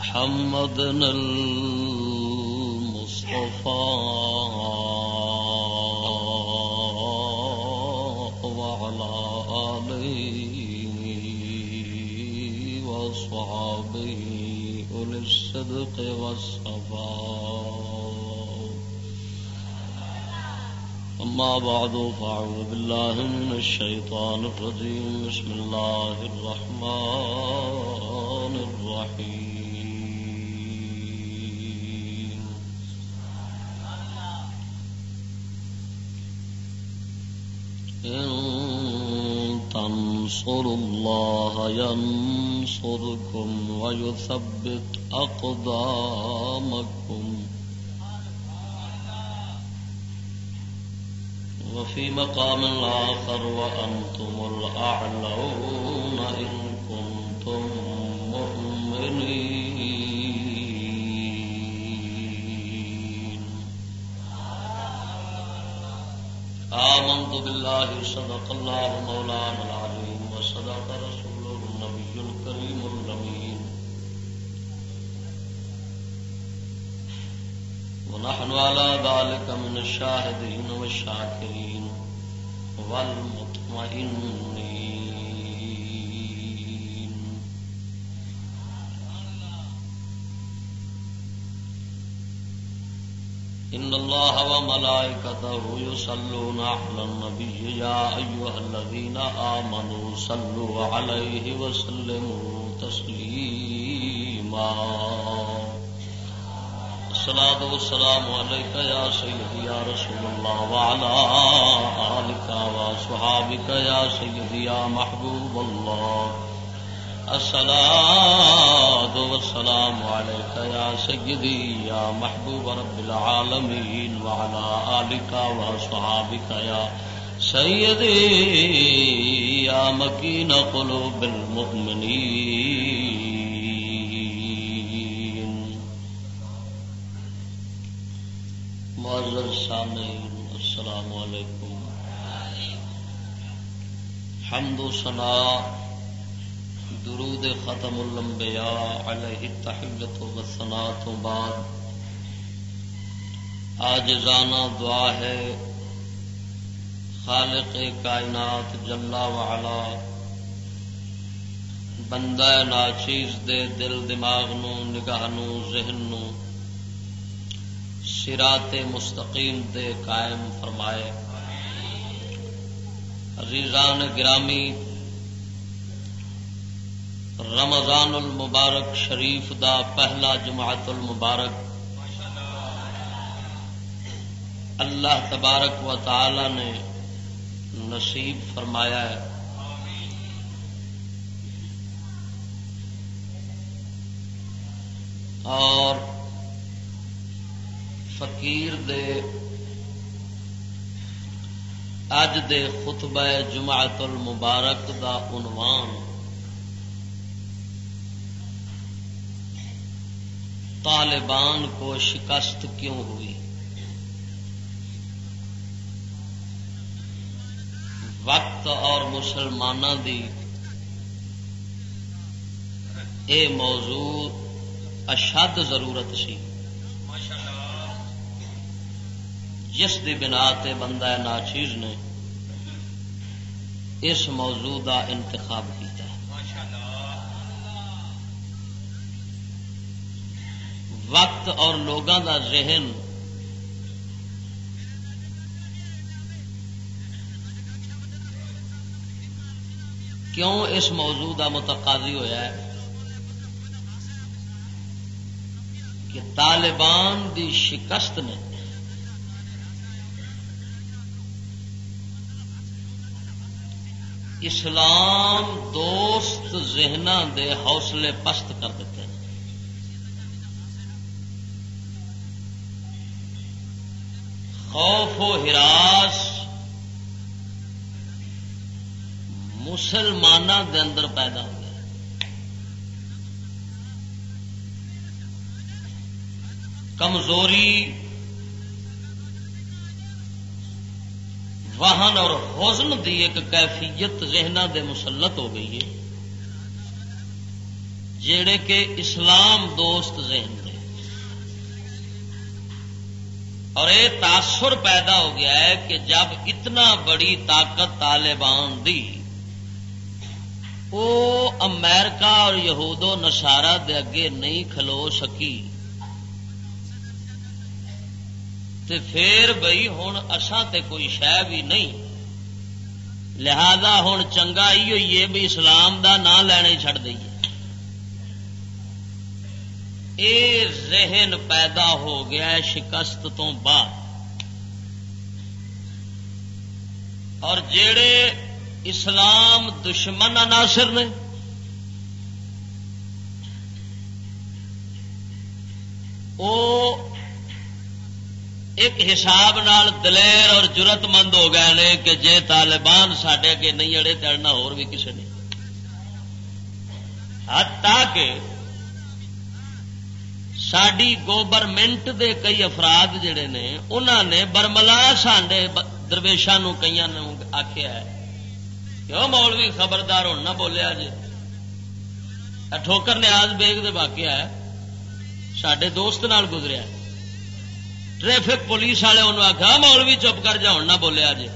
محمد المصطفى وعلى آله وصحابه أولي الصدق والصفاء. أما بعد، فأعوذ بالله من الشيطان الرجيم. بسم الله الرحمن تنصروا الله ينصركم ويثبت أقدامكم وفي مقام آخر وأنتم الأعلون إن كنتم مؤمنين. آمنت بالله صدق الله مولانا ونحن على ذلك من الشاهدين والشاكرين والمطمئنين إن الله وملائكته يصلون على النبي يا أيها الذين آمنوا صلوا عليه وسلموا تسليما الصلاة والسلام عليك يا سيدي يا رسول الله وعلى آلك وصحابك يا سيدي يا محبوب الله. الصلاة والسلام عليك يا سيدي يا محبوب رب العالمين وعلى آلك وصحابك يا سيدي يا مكين قلوب المؤمنين. معذر سامعین، السلام علیکم۔ حمد و ثنا، درود ختم الانبیاء علیہ التحیت و ثنا تو بعد۔ آج زانا دعا ہے، خالق کائنات جلا وعلا بندہ ناچیز دے دل دماغ نو، نگاہ نو، ذہن نو سرات مستقیم دے قائم فرمائے۔ عزیزان گرامی، رمضان المبارک شریف دا پہلا جماعت المبارک۔ اللہ تبارک و تعالی نے نصیب فرمایا ہے۔ اور فقیر دے اج دے خطبہ جماعت المبارک دا عنوان طالبان کو شکست کیوں ہوئی؟ وقت اور مسلمانوں دی اے موضوع اشد ضرورت سی۔ جس دی بنا تے بندہ ناچیز نے، اس موضوع دا انتخاب کیتا ہے۔ وقت اور لوگوں دا ذہن کیوں اس موضوع دا متقاضی ہویا ہے؟ کہ طالبان دی شکست نے اسلام دوست ذہن دے حوصلے پست کر دیتے ہیں۔ خوف و ہراس مسلمانوں دے اندر پیدا ہو گیا کمزوری واہن اور حزن دی ایک کیفیت ذہن دے مسلط ہو گئی ہے۔ جڑے کہ اسلام دوست ذہن دے۔ اور یہ تاثر پیدا ہو گیا ہے کہ جب اتنا بڑی طاقت طالبان دی وہ امریکہ اور یہود و نشارا دے اگے نہیں کھلو سکی۔ تے پھر بئی ہوں اساں تے کوئی شہ بھی نہیں۔ لہذا ہوں چنگا ہی ہوئی ہے بھی اسلام دا نام لینا چڑ دئیے۔ اے ذہن پیدا ہو گیا ہے شکست تو بعد۔ اور جڑے اسلام دشمن عناصر نے وہ ایک حساب نال دلیر اور جرت مند ہو گئے نے کہ جے طالبان سڈے اگے نہیں اڑے چڑھنا اور بھی کسی نے۔ کہ ساری گوورمنٹ دے کئی افراد جڑے نے انہوں نے برملا سانڈے درویشان کئی آخیا ہے۔ کیوں مولوی خبردار ہوں نہ بولیا جی ٹھوکر نیاز بیگ دے واقعہ ہے سڈے دوست نال گزریا ٹریفک پولیس والے انہوں آخیا مولوی چپ کر جا نہ بولیا جی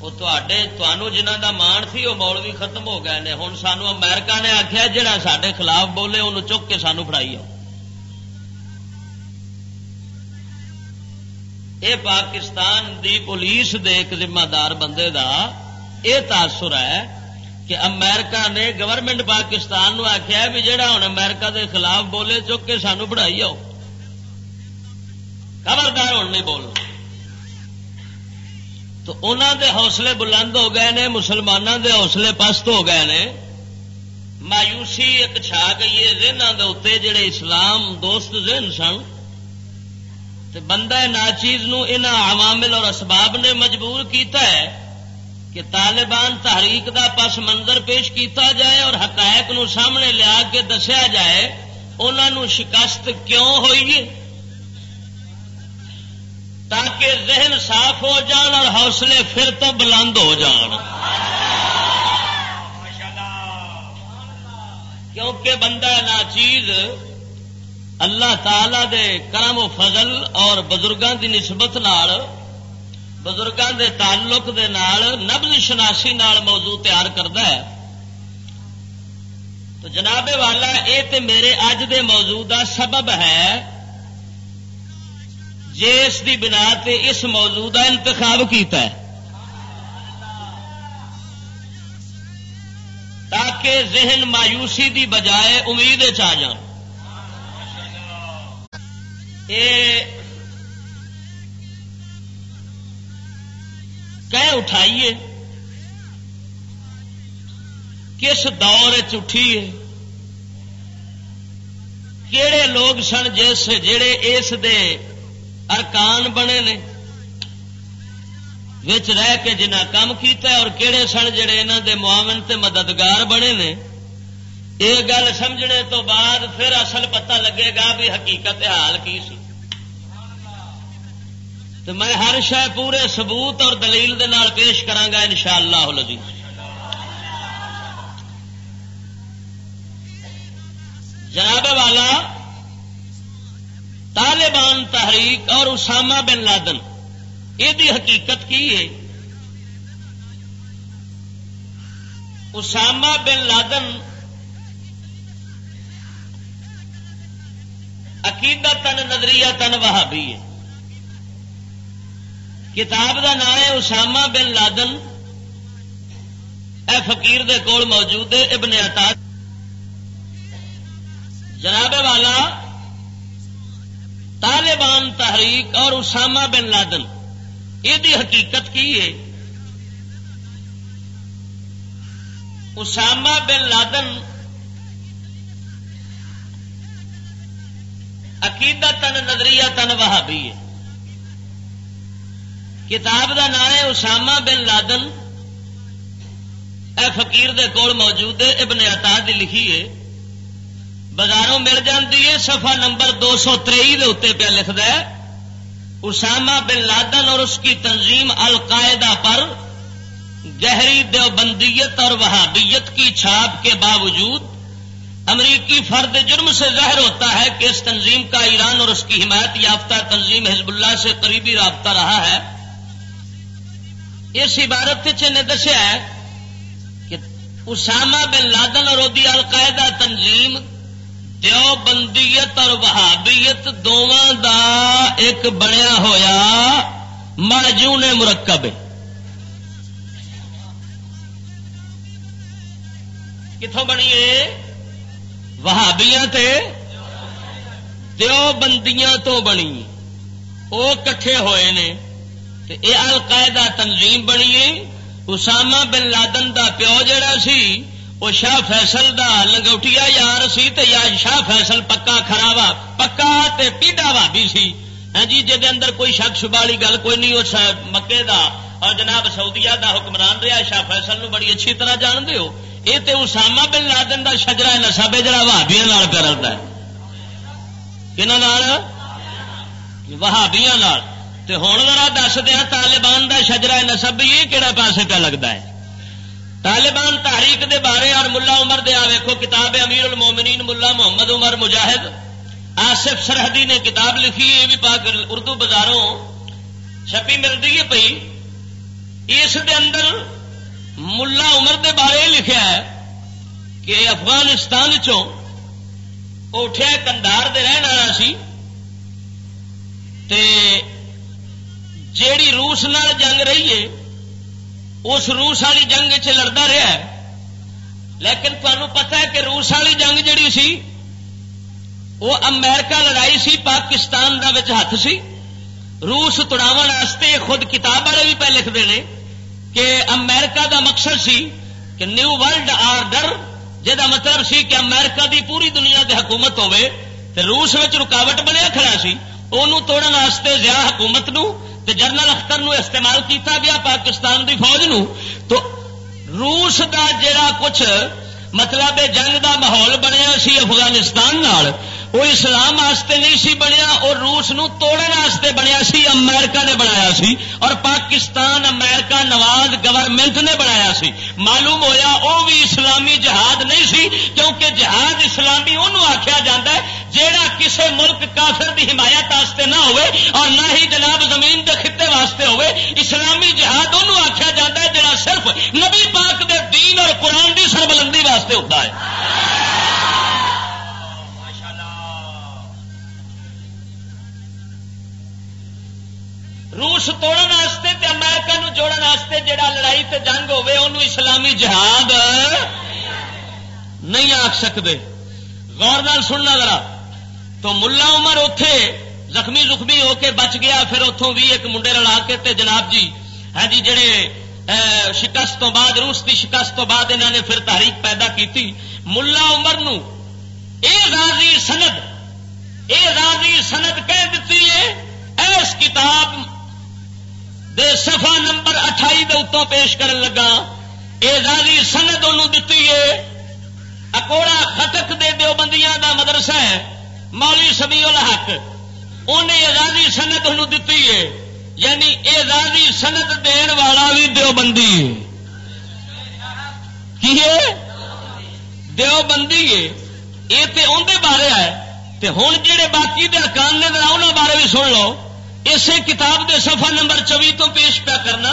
وہ جنہ دا مان سی، وہ مولوی ختم ہو گئے نے۔ ہوں سانو امریکہ نے آخیا جہاں سڈے خلاف بولے، انہوں چک کے سانو فڑائی آؤ۔ یہ پاکستان دی پولیس دے ایک ذمہ دار بندے دا یہ تاثر ہے کہ امریکہ نے گورنمنٹ پاکستان نو آخیا بھی جہاں ہوں امریکہ دے خلاف بولے، چک کے سانو پڑھائی آؤ۔ خبردار ہوں، نہیں بولنا تو انہوں دے حوصلے بلند ہو گئے نے مسلمانوں دے حوصلے پست ہو گئے نے۔ مایوسی ایک چھا گئی ہے دے اتنے جڑے اسلام دوست ذہن سن۔ بندہ ناچیز نو عوامل اور اسباب نے مجبور کیتا ہے کہ طالبان تحریک دا پس منظر پیش کیتا جائے اور حقائق نو سامنے لیا کے دسیا جائے۔ انہوں شکست کیوں ہوئی تاکہ ذہن صاف ہو جان اور حوصلے پھر تو بلند ہو جان۔ کیونکہ بندہ نا چیز اللہ تعالی دے کرم و فضل اور بزرگوں کی نسبت نال بزرگوں دے تعلق دے نال نبز شناسی نال موضوع تیار کرتا ہے۔ تو جناب والا اے تے میرے اج دے موضوع دا سبب ہے جس دی بنا تے اس موضوع دا انتخاب کیتا ہے۔ تاکہ ذہن مایوسی دی بجائے امید چ جان۔ اٹھائیے کس دور چٹھیے کہڑے لوگ سن جس جڑے اس دے ارکان بنے نے، وچ رہ کے جنا کام کیتا ہے اور کہڑے سن جڑے انہوں دے معاون تے مددگار بنے نے یہ گل سمجھنے تو بعد پھر اصل پتہ لگے گا بھی حقیقت حال کی سی۔ تو میں ہر شہ پورے سبوت اور دلیل دے نال پیش کرانگا ان شاء اللہ جناب والا طالبان تحریک اور اسامہ بن لادن۔ یہ حقیقت کی ہے۔ اسامہ بن لادن عقیدت تن نظریہ تن وہابی ہے۔ کتاب کا نام ہے اسامہ بن لادن۔ اے فقیر دے کول موجود ہے، ابن عطا۔ جناب والا طالبان تحریک اور اسامہ بن لادن، یہ حقیقت کی ہے؟ اسامہ بن لادن عقیدت تن نظریہ تن وہابی ہے۔ کتاب کا نام ہے اسامہ بن لادن۔ اے فقیر دے کول موجود ہے، ابن عطا دی لکھی ہے۔ بازاروں مل جاتی ہے سفا نمبر دو سو تری پہ لکھد ہے۔ اسامہ بن لادن اور اس کی تنظیم القاعدہ پر گہری دیوبندیت اور وہابیت کی چھاپ کے باوجود امریکی فرد جرم سے ظاہر ہوتا ہے کہ اس تنظیم کا ایران اور اس کی حمایت یافتہ تنظیم حزب اللہ سے قریبی رابطہ رہا ہے۔ اس عبارت نے دسیا ہے کہ اسامہ بن لادن اور القاعدہ تنظیم دیوبندیت اور وہابیت دونوں دا ایک بنیا ہوا ماجون مرکب۔ کتوں بنی وہابیاں تے بندیاں تو بنی۔ وہ کٹھے ہوئے نے۔ اے القاعدہ تنظیم بنی اسامہ بن لادن دا پیو جڑا سی وہ شاہ فیصل دا لنگوٹیا یار سی تے یا شاہ فیصل پکا خرابا پکا تے پیڈا بھابی سی۔ ہاں جی جی اندر کوئی شک شبالی گل کوئی نہیں اس مکے دا اور جناب سعودیہ دا حکمران رہا شاہ فیصل نو بڑی اچھی طرح جان دے ہو۔ یہ تو اسامہ بن لادن کا شجرا نسب ہے جڑا وہابیا پہ رلتا ہے۔ وہابیا ہوں ذرا دس دیا طالبان کا شجرا نسب یہ کہڑا پاسے پہ لگتا ہے؟ طالبان تاریخ دے بارے اور ملا عمر دیا ویکو کتاب امیر المومنین ملا محمد عمر مجاہد۔ آصف سرحدی نے کتاب لکھی، یہ بھی پاک اردو بازاروں چھپی ملتی ہے پی اس دے اندر ملا عمر دے بارے لکھا ہے کہ افغانستان اٹھیا کندار دے رہن والا سی تے جیڑی روس نال جنگ رہی ہے اس روس والی جنگ چ لڑتا رہا ہے۔ لیکن تمہیں پتا ہے کہ روس والی جنگ جڑی سی، وہ امریکہ لڑائی سی، پاکستان دا ہاتھ سی۔ روس تڑاو خود کتاب والے بھی پہ لکھتے ہیں کہ امریکہ دا مقصد سی کہ نیو ورلڈ آرڈر جہاں مطلب سی کہ امریکہ دی پوری دنیا دی حکومت ہوے تے روس میں رکاوٹ بنیا کھڑا سی۔ انہوں توڑن واسطے زیا حکومت نو تے جنرل اختر نو استعمال کیتا گیا پاکستان دی فوج نو۔ تو روس دا جڑا کچھ مطلب جنگ دا ماحول بنیا سی افغانستان نال وہ اسلام واسطے نہیں سی بنیا، اور روس نو توڑن واسطے بنیا سی، امریکہ نے بنایا سی، اور پاکستان، امریکہ، نواز گورنمنٹ نے بنایا سی۔ معلوم ہویا وہ بھی اسلامی جہاد نہیں سی، کیونکہ جہاد اسلامی انہوں آخیا جا ہے، جیڑا کسے ملک کافر دی حمایت واسطے نہ ہوئے، اور نہ ہی جناب زمین دے خطے واسطے ہوئے، اسلامی جہاد انہوں آخیا جا ہے جڑا صرف نبی پاک دے دین اور قرآن دی سربلندی واسطے ہوتا ہے۔ روس توڑن واسطے تے امریکہ نو جوڑن واسطے جڑا لڑائی تے جنگ ہوے انہوں اسلامی جہاد نہیں آخ سکتے غور نال سننا ذرا۔ تو ملا عمر اتے زخمی زخمی ہو کے بچ گیا، پھر اتوں بھی ایک منڈے رلا کے تے جناب جی ہے جی جڑے شکست تو بعد، روس کی شکست تو بعد انہوں نے پھر تحریک پیدا کی ملا عمر نو اے راضی سند، اے راضی سند کہہ دیتی ہے، ایس کتاب دے صفا نمبر اٹھائی دے اتوں پیش کر لگا۔ یہ راضی سند ان دتی ہے۔ اکوڑا خطک دے دیو بندیاں دا مدرسہ ہے۔ مولی سمی الحق۔ انہیں راضی سند ان دتی ہے۔ یعنی اے راضی سند دین والا بھی دیو بندی کی ہے؟ دیو بندی ہے یہ تو اندر بارے ہے۔ ہوں جہے باقی دے ارکان نے انہوں بارے بھی سن لو۔ اسی کتاب دے صفحہ نمبر چوی تو پیش پیا کرنا۔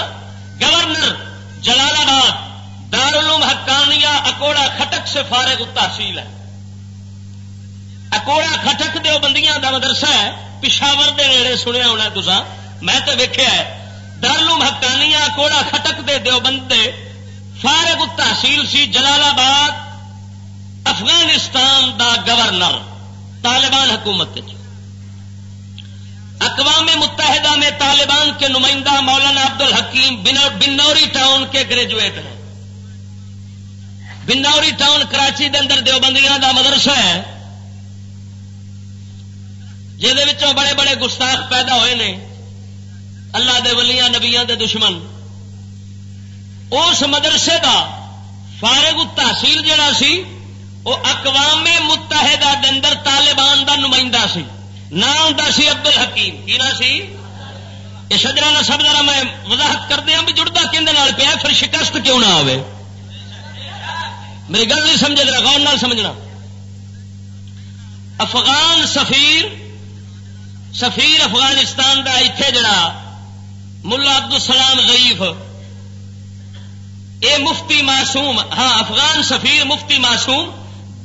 گورنر جلال آباد دارالعلوم حقانیہ، اکوڑا خٹک سے فارغ تحصیل ہے۔ اکوڑا خٹک دے بندیاں دا مدرسہ ہے۔ پشاور دے نیڑے سنیا ہونا تسا میں تو ویکیا ہے، دارالعلوم حقانیہ، اکوڑا خٹک دے دیو بندے فارغ تحصیل سی جلال آباد افغانستان دا گورنر، طالبان حکومت اقوام متحدہ میں طالبان کے نمائندہ مولانا عبد الحکیم بنوری ٹاؤن کے گریجویٹ ہیں۔ بنوری ٹاؤن کراچی کے اندر دیوبندیاں کا مدرسہ ہے۔ جہد بڑے بڑے گستاخ پیدا ہوئے نے۔ اللہ دے ولیاں، نبیاں دے دشمن۔ اس مدرسے دا فارغ تحصیل جڑا سی، وہ اقوام متحدہ دے اندر طالبان دا نمائندہ سی۔ نام سی عبد الحکیم کی نہ سی؟ یہ شجرا نہ سب ذرا میں وضاحت کر دیا بھی جڑتا کہ پیا پھر شکست کیوں نہ آئے میری گل نہیں سمجھے، ذرا غور نہ سمجھنا۔ افغان سفیر سفیر افغانستان کا اتنے جڑا ملا عبد السلام ضعیف۔ اے مفتی معصوم ہاں افغان سفیر مفتی معصوم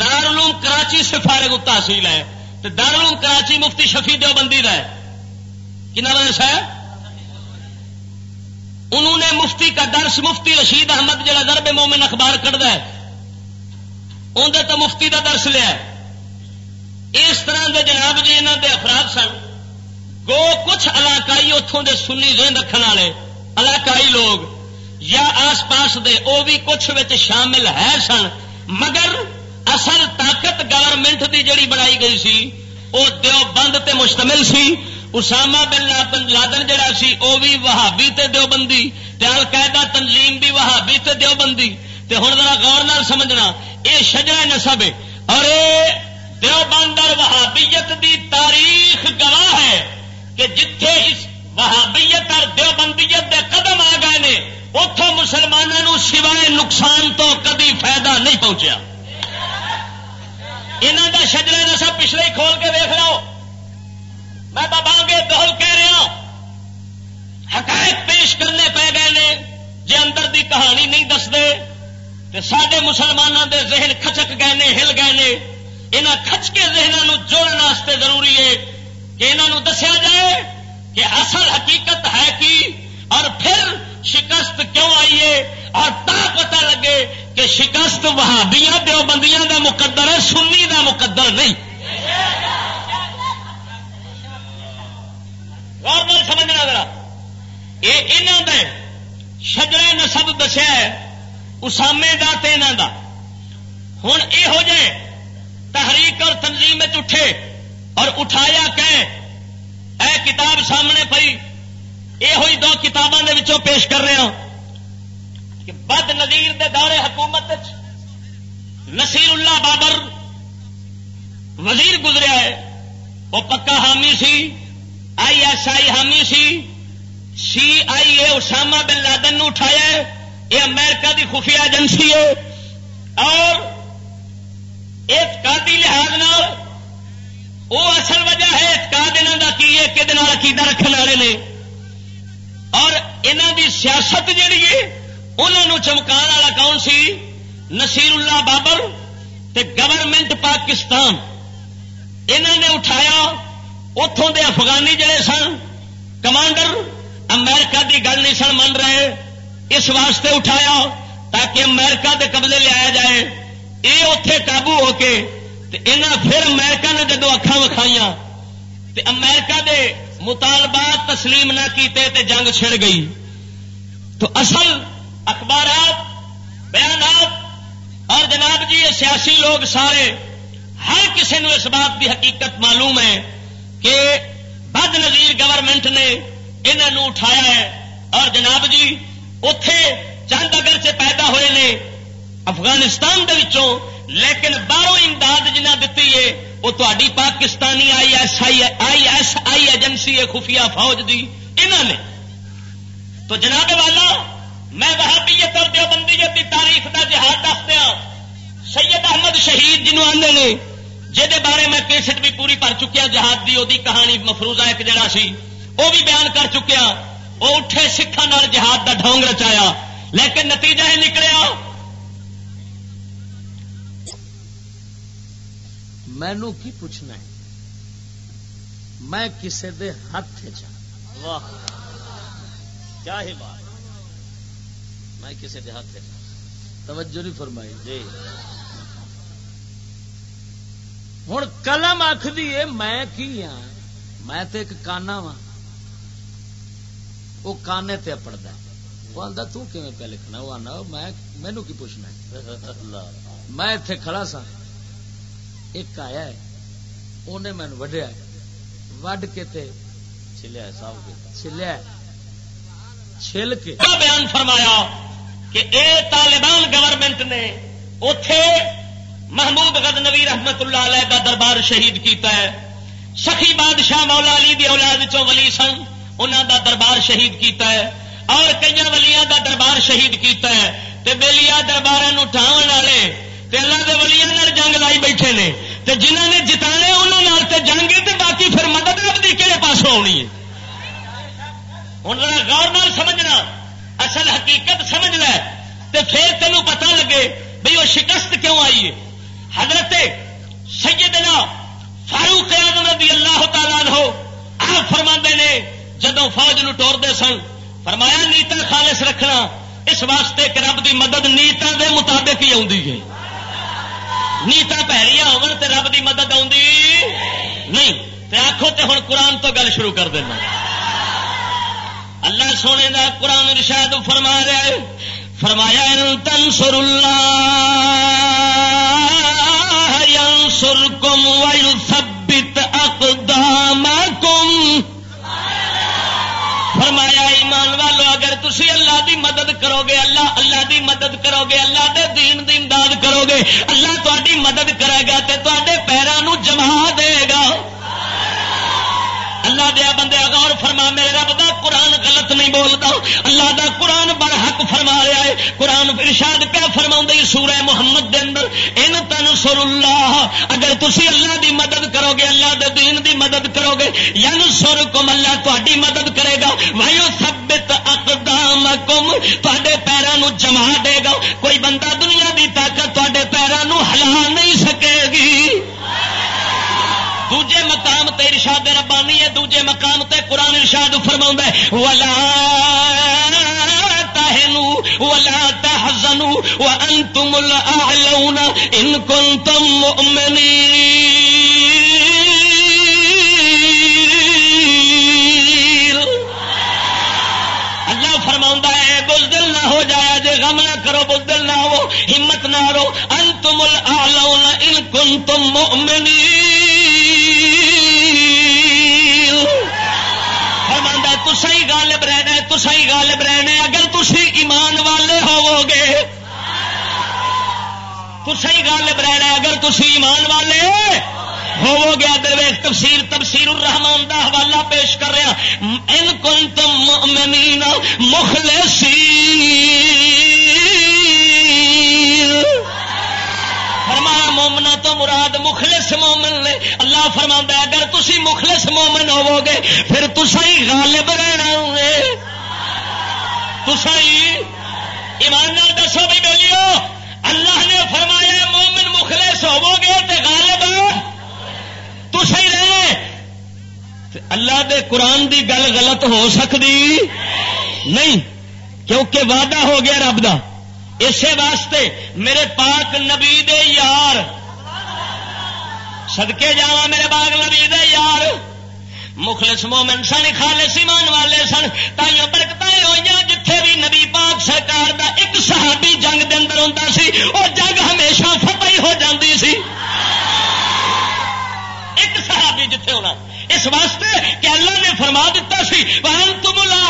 دارالعلوم کراچی سے فارغ تحصیل ہے۔ تو دارالعلوم کراچی مفتی شفیع دیوبندی کا ہے۔ کنا درس ہے انہوں نے مفتی کا درس مفتی رشید احمد جڑا درب مومن اخبار کٹتا ہے۔ اندر تو مفتی کا درس لیا اس طرح کے جناب جی یہاں کے افراد سن۔ گو کچھ علاقائی اتوں کے سنی ذہن رکھنے والے، علاقائی لوگ، یا آس پاس دے وہ بھی کچھ شامل ہے سن۔ مگر اصل طاقت گورنمنٹ کی جڑی بنائی گئی سی وہ دیو بند تے مشتمل سی۔ اسامہ بن لادن جڑا سی وہ بھی وہابی تے دیوبندی۔ تے القاعدہ تنظیم بھی وہابی تے دیوبندی۔ تے ہن ذرا غور نال سمجھنا، اے شجرہ نسب ہے اور اے دیوبند اور وہابیت دی تاریخ گواہ ہے کہ جتھے اس وہابیت اور دیوبندیت دے قدم آ گئے نے اتوں مسلمانوں سوائے نقصان تو کبھی فائدہ نہیں پہنچیا۔ یہاں کا شجرا نسب پچھلے ہی کھول کے دیکھ لو۔ میں بابا دہل کہہ رہا حقائق پیش کرنے پی گئے نے جی اندر دی کہانی نہیں دستے تو سڈے مسلمانوں دے ذہن کھچک گئے نے، ہل گئے نے۔ یہاں کھچ کے ذہنوں جوڑنے ضروری ہے کہ یہاں دسیا جائے کہ اصل حقیقت ہے کی، اور پھر شکست کیوں آئیے اور تا پتہ لگے کہ شکست وہابیاں دیوبندیاں دا مقدر ہے، سنی دا مقدر نہیں۔ غور سمجھنا ذرا۔ یہ شجرا نسب دسیا ہے، اسامے کا تو یہاں کا ہوں یہ ہو جائے تحریک اور تنظیم اٹھے اور اٹھایا کہ اے کتاب سامنے پی یہ ہوئی دو کتابوں کے پیش کر رہے ہوں کہ بد نظیر دے دورے حکومت نصیر اللہ بابر وزیر گزریا ہے، وہ پکا حامی سی، آئی ایس آئی حامی سی سی آئی اے اسامہ بن لادن نو اٹھایا ہے، یہ امریکہ دی خفیہ ایجنسی ہے۔ اور اعتقادی لحاظ نال وہ اصل وجہ ہے اعتقاد انہوں کا کی ہے کہ عقیدہ رکھنے والے نے۔ اور انہوں دی سیاست جیڑی ہے انہوں چمکان والا کون سی؟ نصیر اللہ بابر تے گورنمنٹ پاکستان۔ انہوں نے اٹھایا اتوں دے افغانی جڑے سن۔ کمانڈر امریکہ دی گل نہیں سن من رہے۔ اس واسطے اٹھایا تاکہ امریکہ دے قبضے لیا جائے۔ یہ اتے قابو ہو کے پھر امریکہ نے جدو اکھان وکھائیاں امریکہ دے مطالبات تسلیم نہ کیتے تے جنگ چھڑ گئی۔ تو اصل اخبارات، بیانات، اور جناب جی یہ سیاسی لوگ سارے، ہر کسی نے اس بات کی حقیقت معلوم ہے کہ بد نظیر گورنمنٹ نے انہوں اٹھایا ہے۔ اور جناب جی اتے چند اگر سے پیدا ہوئے نے افغانستان دے وچوں، لیکن باہروں امداد جنہ دیتی ہے، وہ تاری Pakistani I S I I S I agency ہے، خفیہ فوج دی انہوں نے۔ تو جناب والا میں وہابیت اور دیوبندیت کی تاریخ کا جہاد دستے سید احمد شہید جنوب آدھے نے جہد بارے میں کیسٹ بھی پوری پڑ چکیا، جہاد کی وہ کہانی مفروضہ ایک جڑا سی، وہ بھی بیان کر چکیا۔ وہ اٹھے سکھان جہاد کا ڈھونگ رچایا۔ لیکن نتیجہ یہ نکلیا۔ مینو کی پوچھنا ہے؟ میں کسی دے ہاتھ واہ! کیا ہی بات۔ میں کسی دے ہاتھ توجہ نہیں فرمائی۔ جی۔ ہوں قلم آخری میں کی ہاں؟ میں تو ایک کانا وا وہ کانے تے پڑتا وہ آتا تین پہ لکھنا؟ وہ آنا میں مینو کی پوچھنا میں اتے کھڑا سا ایک آیا ہے۔ انہیں مین وڈیا وڈ کے تے چلیا صاحب چلیا چھل کے۔ بیان فرمایا؟ کہ اے طالبان گورنمنٹ نے اتے محمود غد نبی رحمت اللہ علیہ کا دربار شہید کیتا ہے۔ سخی بادشاہ مولا علی دی اولاد ولی سن انہوں دا دربار شہید کیتا ہے۔ اور کئی ولیاں دا دربار شہید کیتا ہے۔ تے بےلیا دربار ٹھاون والے، تے اللہ دے ولیاں جنگ لائی بیٹھے نے۔ تے جنہوں نے جتانے انہوں تے جنگ تے باقی پھر مدد رب کی کہڑے پاسوں آنی ہے؟ ہوں غور نال سمجھنا۔ اصل حقیقت سمجھ لے۔ تے پھر تینوں پتہ لگے بھئی وہ شکست کیوں آئی ہے؟ حضرت سیدنا فاروق اعظم رضی اللہ تعالیٰ ہو آپ فرما نے جدو فوج نو ٹور سن، فرمایا، نیتا خالص رکھنا، اس واسطے کہ رب دی مدد نیتا دے مطابق ہی آتی ہے۔ نیتا پیڑیاں ہو رب دی مدد نہیں۔ تے آخو تے ہوں قرآن تو گل شروع کر دینا۔ اللہ سونے دا قرآن ارشاد فرما رہا ہے۔ فرمایا تنصر اللہ ینصرکم ویثبت اقدامکم۔ فرمایا، ایمان والو، اگر تسی اللہ دی مدد کرو گے اللہ اللہ دی مدد کرو گے اللہ دے دین دی امداد کرو گے اللہ تاری مدد کرے گا تے تے پیروں جما دے گا۔ اللہ دیا بندے غور فرما، میرے رب دا قرآن غلط نہیں بولتا۔ اللہ دا قرآن بڑا حق فرما رہا ہے۔ قرآن ارشاد پہ فرما سورہ محمد دے اندر؟ ان تن سر اللہ اگر تسی اللہ دی مدد کرو گے اللہ دے دین دی مدد کرو گے ین سر کم اللہ تاری مدد کرے گا۔ وایو سبت اقدام کم تے پیروں جما دے گا۔ کوئی بندہ دنیا دی طاقت تے پیروں ہلا نہیں سکے گی۔ ارشاد ربانی ہے، دوجے مقام تے قرآن ارشاد فرما ولا تہنو ولا تحزنو وانتم الاعلون ان کنتم مؤمنین اللہ فرما ہے بزدل نہ ہو جایا، جے غم نہ کرو بزدل نہ ہو، ہمت نہ رو انتم الاعلون ان کنتم مؤمنین رہنا غالب رہنا اگر تھی ایمان والے ہوو گے تسائی غالب رہنا اگر تھی ایمان والے ہو گیا درویش تفسیر تفسیر الرحمان دا حوالہ پیش کر رہا ان کن تم مؤمنین مخلصین۔ فرمایا مومنا تو مراد مخلص مومن نے۔ اللہ فرما اگر تھی مخلص مومن ہوو گے پھر تسائی غالب رہنا تسائی ایماندار دسو بھی بولیو، اللہ نے فرمایا مومن مخلص ہوو گے تو غالب تسائی رہے اللہ دے قرآن دی گل غلط ہو سکتی نہیں، کیونکہ وعدہ ہو گیا رب کا اسی واسطے میرے پاک نبی دے یار۔ سدکے جا میرے باغ نبی دے یار۔ مخلص مومن سن، خالص ایمان والے سن۔ تائیوں برکت ہوئی جتھے بھی نبی پاک سرکار دا ایک صحابی جنگ دے اندر ہوتا سی وہ جنگ ہمیشہ فتح ہی ہو جاتی سی۔ ایک صحابی جتھے ہونا۔ اس واسطے کہ اللہ نے فرما دیتا سی وان تم لا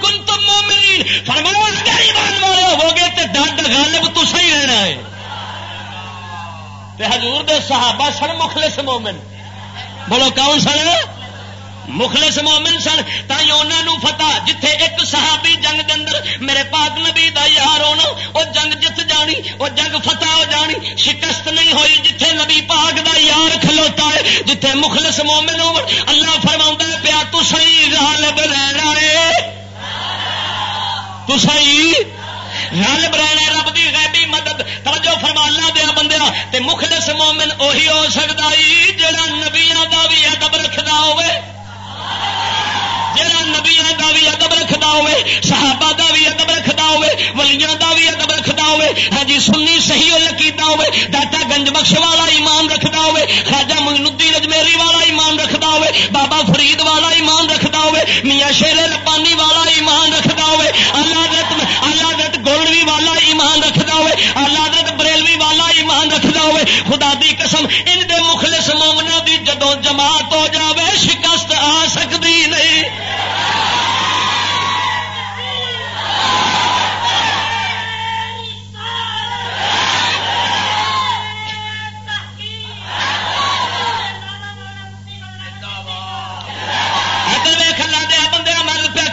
کن تم مومنین فرمایا اگر ایمان والے ہو گے تو ڈاڈ غالب تو صحیح رہنا ہے۔ تے حضور دے صحابہ سن مخلص مومن۔ بولو کون سن؟ مخلص مومن سن تھی انہوں فتح، جتھے ایک صحابی جنگ دے اندر میرے پاک نبی دا یار ہونا وہ جنگ جت جانی وہ جنگ فتح ہو جانی، شکست نہیں ہوئی جتھے نبی پاک دا یار کھلوتا ہے، جتھے مخلص مومن ہو۔ اللہ فرما پیا تو سی غالب رہنا ہے تو سی غالب رہنا رب دی غیبی مدد۔ توجہ فرما، اللہ دیا بندیا، تے مخلص مومن اوہی ہو سکتا جڑا نبیاں دا بھی ادب رکھدا ہوئے جہاں نبیا کا بھی ادب رکھتا ہوے صحابہ کا بھی ادب رکھتا ہوے ولیاں کا بھی ادب رکھتا ہوے ہاں جی سنی صحیح لکیتا ہوے داتا گنج بخش والا ایمان رکھتا ہوے خاجا مغنودی رجمیری والا ایمان رکھتا ہوے بابا فرید والا ایمان رکھتا ہوے میاں شیر ربانی والا ایمان رکھتا ہوے اللہ دت اللہ دت گولوی والا ایمان رکھتا ہوے اللہ دت ایمان رکھتا ہوئے، خدا دی قسم، ان دے مخلص مومنا دی جدو جماعت ہو جاوے، شکست آ سکتی نہیں۔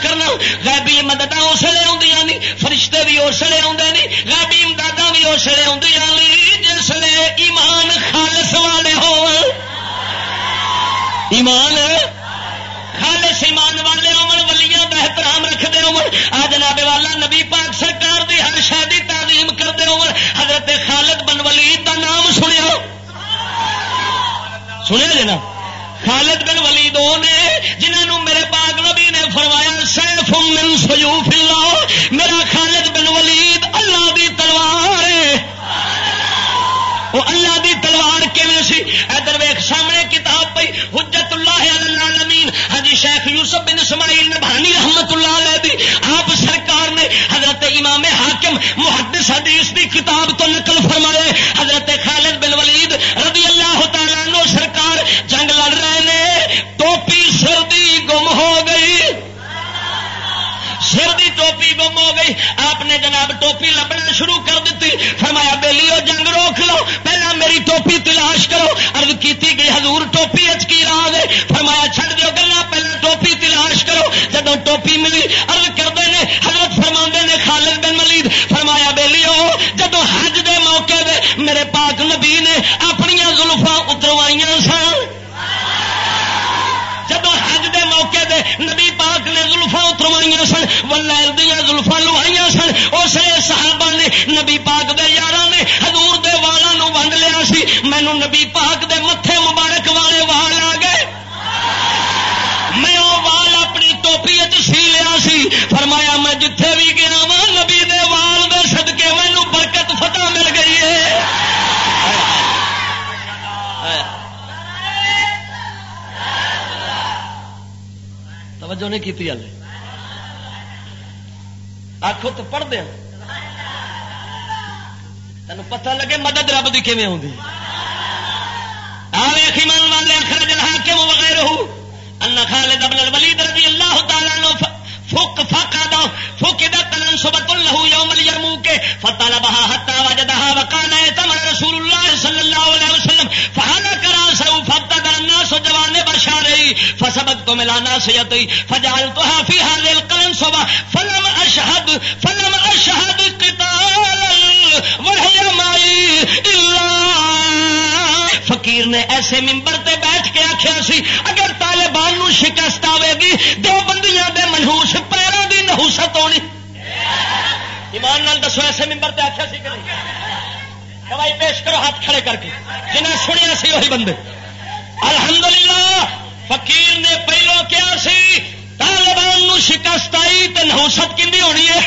کرنا غیبی مدد اس لیے آدی فرشتے بھی اس لیے آدھے نہیں غیبی امداد بھی اس لیے آدی نہیں جس ایمان خالص والے ہو ایمان خالص ایمان والے ہومن ولیاں بہترام رکھتے ہومن آج جناب والا، نبی پاک سرکار دی ہر شادی تعلیم کرتے ہومن حضرت خالد بن ولید دا نام سنیا سنیا جی نا خالد بن ولید وہ نے، جنہوں میرے پاک نبی نے فرمایا، سیف من سیوف اللہ، میرا خالد بن ولید اللہ دی تلوار ہے۔ وہ اللہ دی تلوار سی؟ ادھر ویخ سامنے کتاب پی حجت اللہ العالمین۔ ہاں جی، شیخ یوسف بن اسماعیل نبھانی رحمت اللہ علیہ دی۔ آپ سرکار نے حضرت امام حاکم محدث حدیث دی کتاب تو نقل فرمائے حضرت خالد بن ولید گئی، آپ نے جناب ٹوپی لبنا شروع کر دیتی۔ فرمایا بیلی وہ جنگ روک لو، پہلا میری ٹوپی تلاش کرو۔ ارد کی گئی، حضور ٹوپی اچکی راہ دے فرمایا چھڑ دیو گلا، پہلا ٹوپی تلاش کرو۔ جب ٹوپی ملی ارد کرتے ہیں حضرت فرما نے، خالد بن ملید فرمایا بیلی ہو جب حج دے موقع دے، میرے پاک نبی نے اپنی زلفا اتروائیاں سن جب حج دے موقع دے نبی پاک نے زلفا سن، ولیل دیا زلفا لوائیاں سن۔ اس صحابہ نے نبی پاک دے یار نے ہزور دے والا ونڈ لیا سی۔ مینو نبی پاک دے متے مبارک والے وال آ گئے۔ میں وہ وال اپنی ٹوپی سی لیا سی۔ فرمایا، میں جتھے بھی گیا وا نبی دے وال دے سدکے مینو برکت فتح مل گئی ہے۔ توجہ نہیں کی آخو تو پڑھ دیا تین پتا لگے مدد رب کی کھے آئی آخی من والے آخر جلحا کے وہ وغیرہ ان خالد ابن الولید رضی اللہ تعالیٰ نو فک فقد فقد تنسبت له يوم اليرموك فطلبها حتى وجدها وقال اتمر رسول الله صلى الله عليه وسلم فهلك راسه فابتدر الناس جوانب شاره فسبقت من الناس يدي فجعلتها في هذه القنصبة فلم أشهد، فلم أشهد قتالا وهي معي فقیر نے ایسے ممبر تے بیٹھ کے آخیا سی، اگر طالبان نو شکست آئے گی، دو بندیاں دے منہوس پیروں دی نہوست ہونی۔ ایمان نال دسو، ایسے ممبر تے آخیا سی کہ نہیں؟ گواہی پیش کرو، ہاتھ کھڑے کر کے۔ جنہیں سنیا سی وہی بندے۔ الحمدللہ، فقیر نے شکست آئی تو نہوست کھی ہونی ہے؟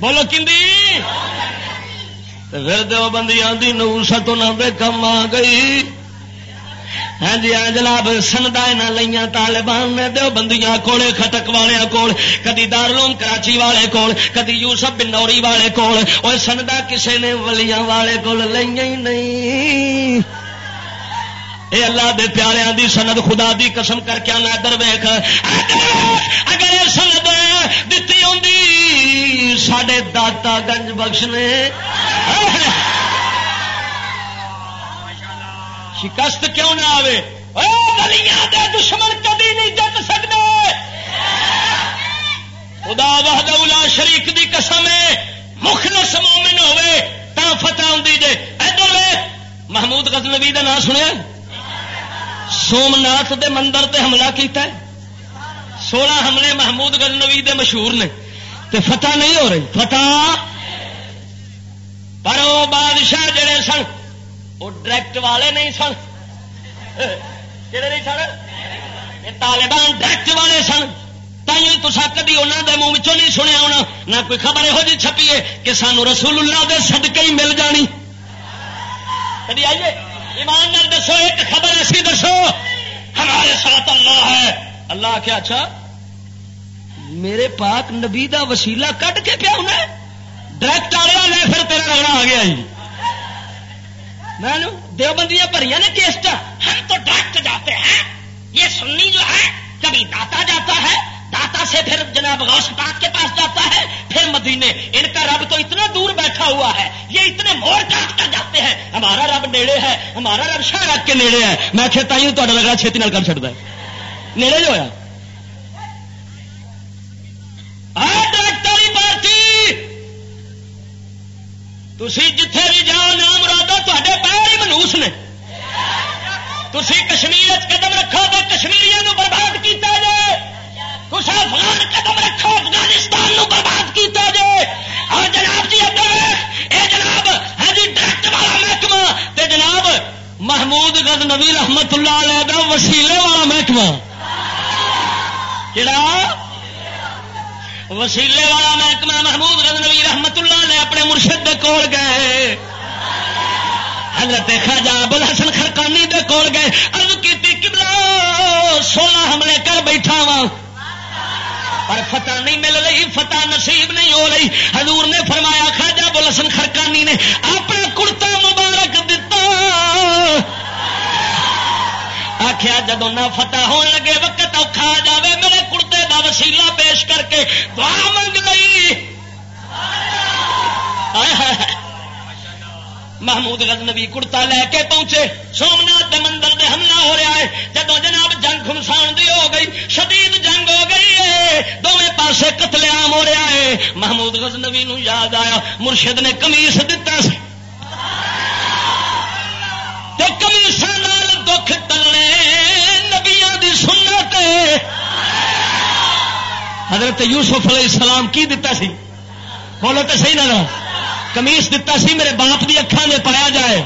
بولو کھی پھر دو بندیاں دی نوست دے کم آ گئی۔ ہاں جی ہاں جناب سندا نہ لیا طالبان نے دو بندیاں کولے، کھٹک والے کول، کدی دارلوم کراچی والے کول، کدی یوسف بنوری والے کول۔ وہ سندا کسے نے ولیاں والے کول لیا ہی نہیں۔ اے اللہ دے پیاریاں دی سند خدا دی قسم کر کے آنا ادھر ویخ اگر یہ سند دتی ہوں سڈے داتا گنج بخش نے۔ شکست کیوں نہ آئے دے دشمن کبھی نہیں جت سکتے خدا وحدہ شریف دی قسم ہے، مخلص مومن ہوئے تا فتح ہوں جے۔ ادھر محمود غزنوی کا نام سنیا۔ سومناتھ دے مندر تے حملہ کیتا ہے۔ سولہ حملے محمود گزنوی دے مشہور نے۔ تے فتح نہیں ہو رہی۔ فتح۔ پر وہ بادشاہ جڑے سن، وہ ڈائریکٹ والے نہیں سن۔ جڑے نہیں سن طالبان ڈائریکٹ والے سن۔ تھی تسا کدی انہوں دے منہ چوں نہیں سنیا ہونا۔ نہ کوئی خبر یہو جی چھپی ہے کہ سانو رسول اللہ دے صدقے ہی مل جانی۔ کدی آئیے؟ ایمان دسو، ایک خبر ایسی دسو، ہمارے ساتھ اللہ ہے۔ اللہ کیا اچھا؟ میرے پاک نبی دا وسیلہ کٹ کے پیا انہیں ڈائریکٹ آ رہا لے پھر تیرا رگڑا آ گیا جی میں دیوبندیاں بھریا نے کیسٹ ہم تو ڈائریکٹ جاتے ہیں۔ یہ سننی جو ہے، کبھی داتا جاتا ہے داتا سے پھر جناب غوث پاک کے پاس جاتا ہے، پھر مدینے۔ ان کا رب تو اتنا دور بیٹھا ہوا ہے، یہ اتنے مور کاٹ کر جاتے ہیں۔ ہمارا رب نیڑے ہے، ہمارا رب شاہ رکھ کے نیڑے ہے۔ میں کھیتا ہوں تو لگا چھتی نال کر چڑتا ہے۔ نیڑے جو ہوا ہاں، تھی جتھے بھی جاؤ، نام رادا تے پیر ہی منوس نے۔ تھی کشمیر قدم رکھو تو کشمیریوں برباد کیا جائے۔ مسلمان قدم رکھو، افغانستان نو برباد کیتا جائے اور جناب جی ادھر اے جناب ہے جی ڈائریکٹ والا محکمہ تے جناب محمود گد نبی رحمت اللہ علیہ دا وسیلے والا محکمہ۔ جڑا وسیلے والا محکمہ محمود گد نبی رحمت اللہ علیہ اپنے مرشد دے کول گئے۔ حضرت خواجہ ابو الحسن خرقانی دے کول گئے۔ عرض کیتی قبلہ سولہ حملے کر بیٹھا وا پر فتح نہیں مل رہی، فتح نصیب نہیں ہو رہی۔ حضور نے فرمایا خاجا ابو حسن خرکانی نے اپنا کرتا مبارک دتا۔ آخیا جدو نہ فتح ہون لگے، وقت اوکھا آ جائے میرے کرتے کا وسیلہ پیش کر کے دعا منگ لئی۔ محمود غزنوی کڑتا لے کے پہنچے۔ سومنات مندر دے حملہ ہو رہا ہے۔ جدو جناب جنگ خمسان دی ہو گئی، شدید جنگ ہو گئی ہے۔ دونوں پاسے قتل عام ہو رہا ہے۔ محمود غزنوی نو یاد آیا، مرشد نے کمیس دتا سی۔ کمیسا دکھ تلنے نبیا دی سنت۔ حضرت یوسف علیہ السلام کی دتا سی؟ بولو تو صحیح نہ کمیس دتا سی، میرے باپ کی اکھان میں پڑیا جائے۔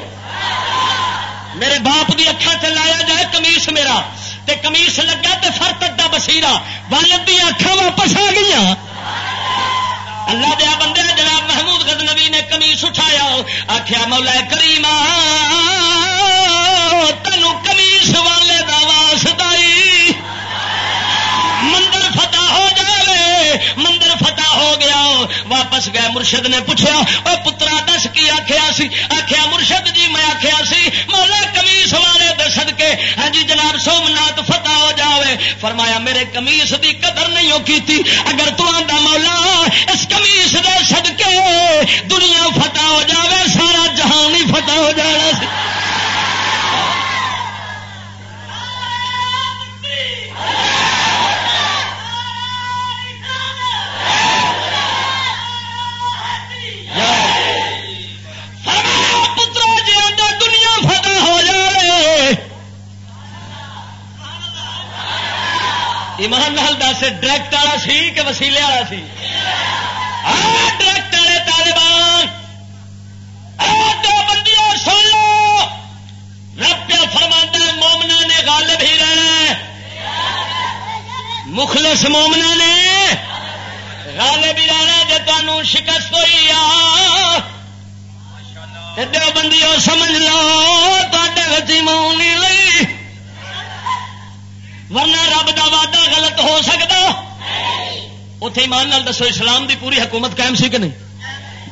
میرے باپ کی اکھان سے لایا جائے کمیس میرا۔ تے کمیس لگا تے فر تک بسیرا والد دیا اکھان واپس آ گئی اللہ دیا بندے، جناب محمود گد نبی نے کمیس اٹھایا۔ آخیا مولا کریم تینوں کمیس والے دا واسطائی مندر فتح ہو جائے مندر فتح ہو گیا واپس گئے، مرشد نے پوچھا وہ پترا، دس کی آخیا سی؟ آخیا مرشد جی میں آخیا سی، مولا کمیس والے دس کے ہاں جی جناب سومنات، فتح ہو جاوے۔ فرمایا، میرے کمیس دی قدر نہیں ہو کی اگر تو آدھا مولا، اس کمیس دے سد کے دنیا فتح ہو جاوے، سارا جہان ہی فتح ہو جانا سی۔ ایمان نال دس، ڈائریکٹ والا سی کہ وسیلے والا سی؟ ڈائریکٹ والے طالبان دو بندی سن لو۔ رب فرما مومنا نے غالب ہی رہنا مخلص مومنا نے غالب ہی رہنا جی تمہوں شکست ہوئی آ۔ دو سمجھ لو تے مومی لئی ورنہ رب کا وعدہ غلط ہو سکتا اتے ایمان نال دسو، اسلام دی پوری حکومت قائم سی کہ نہیں؟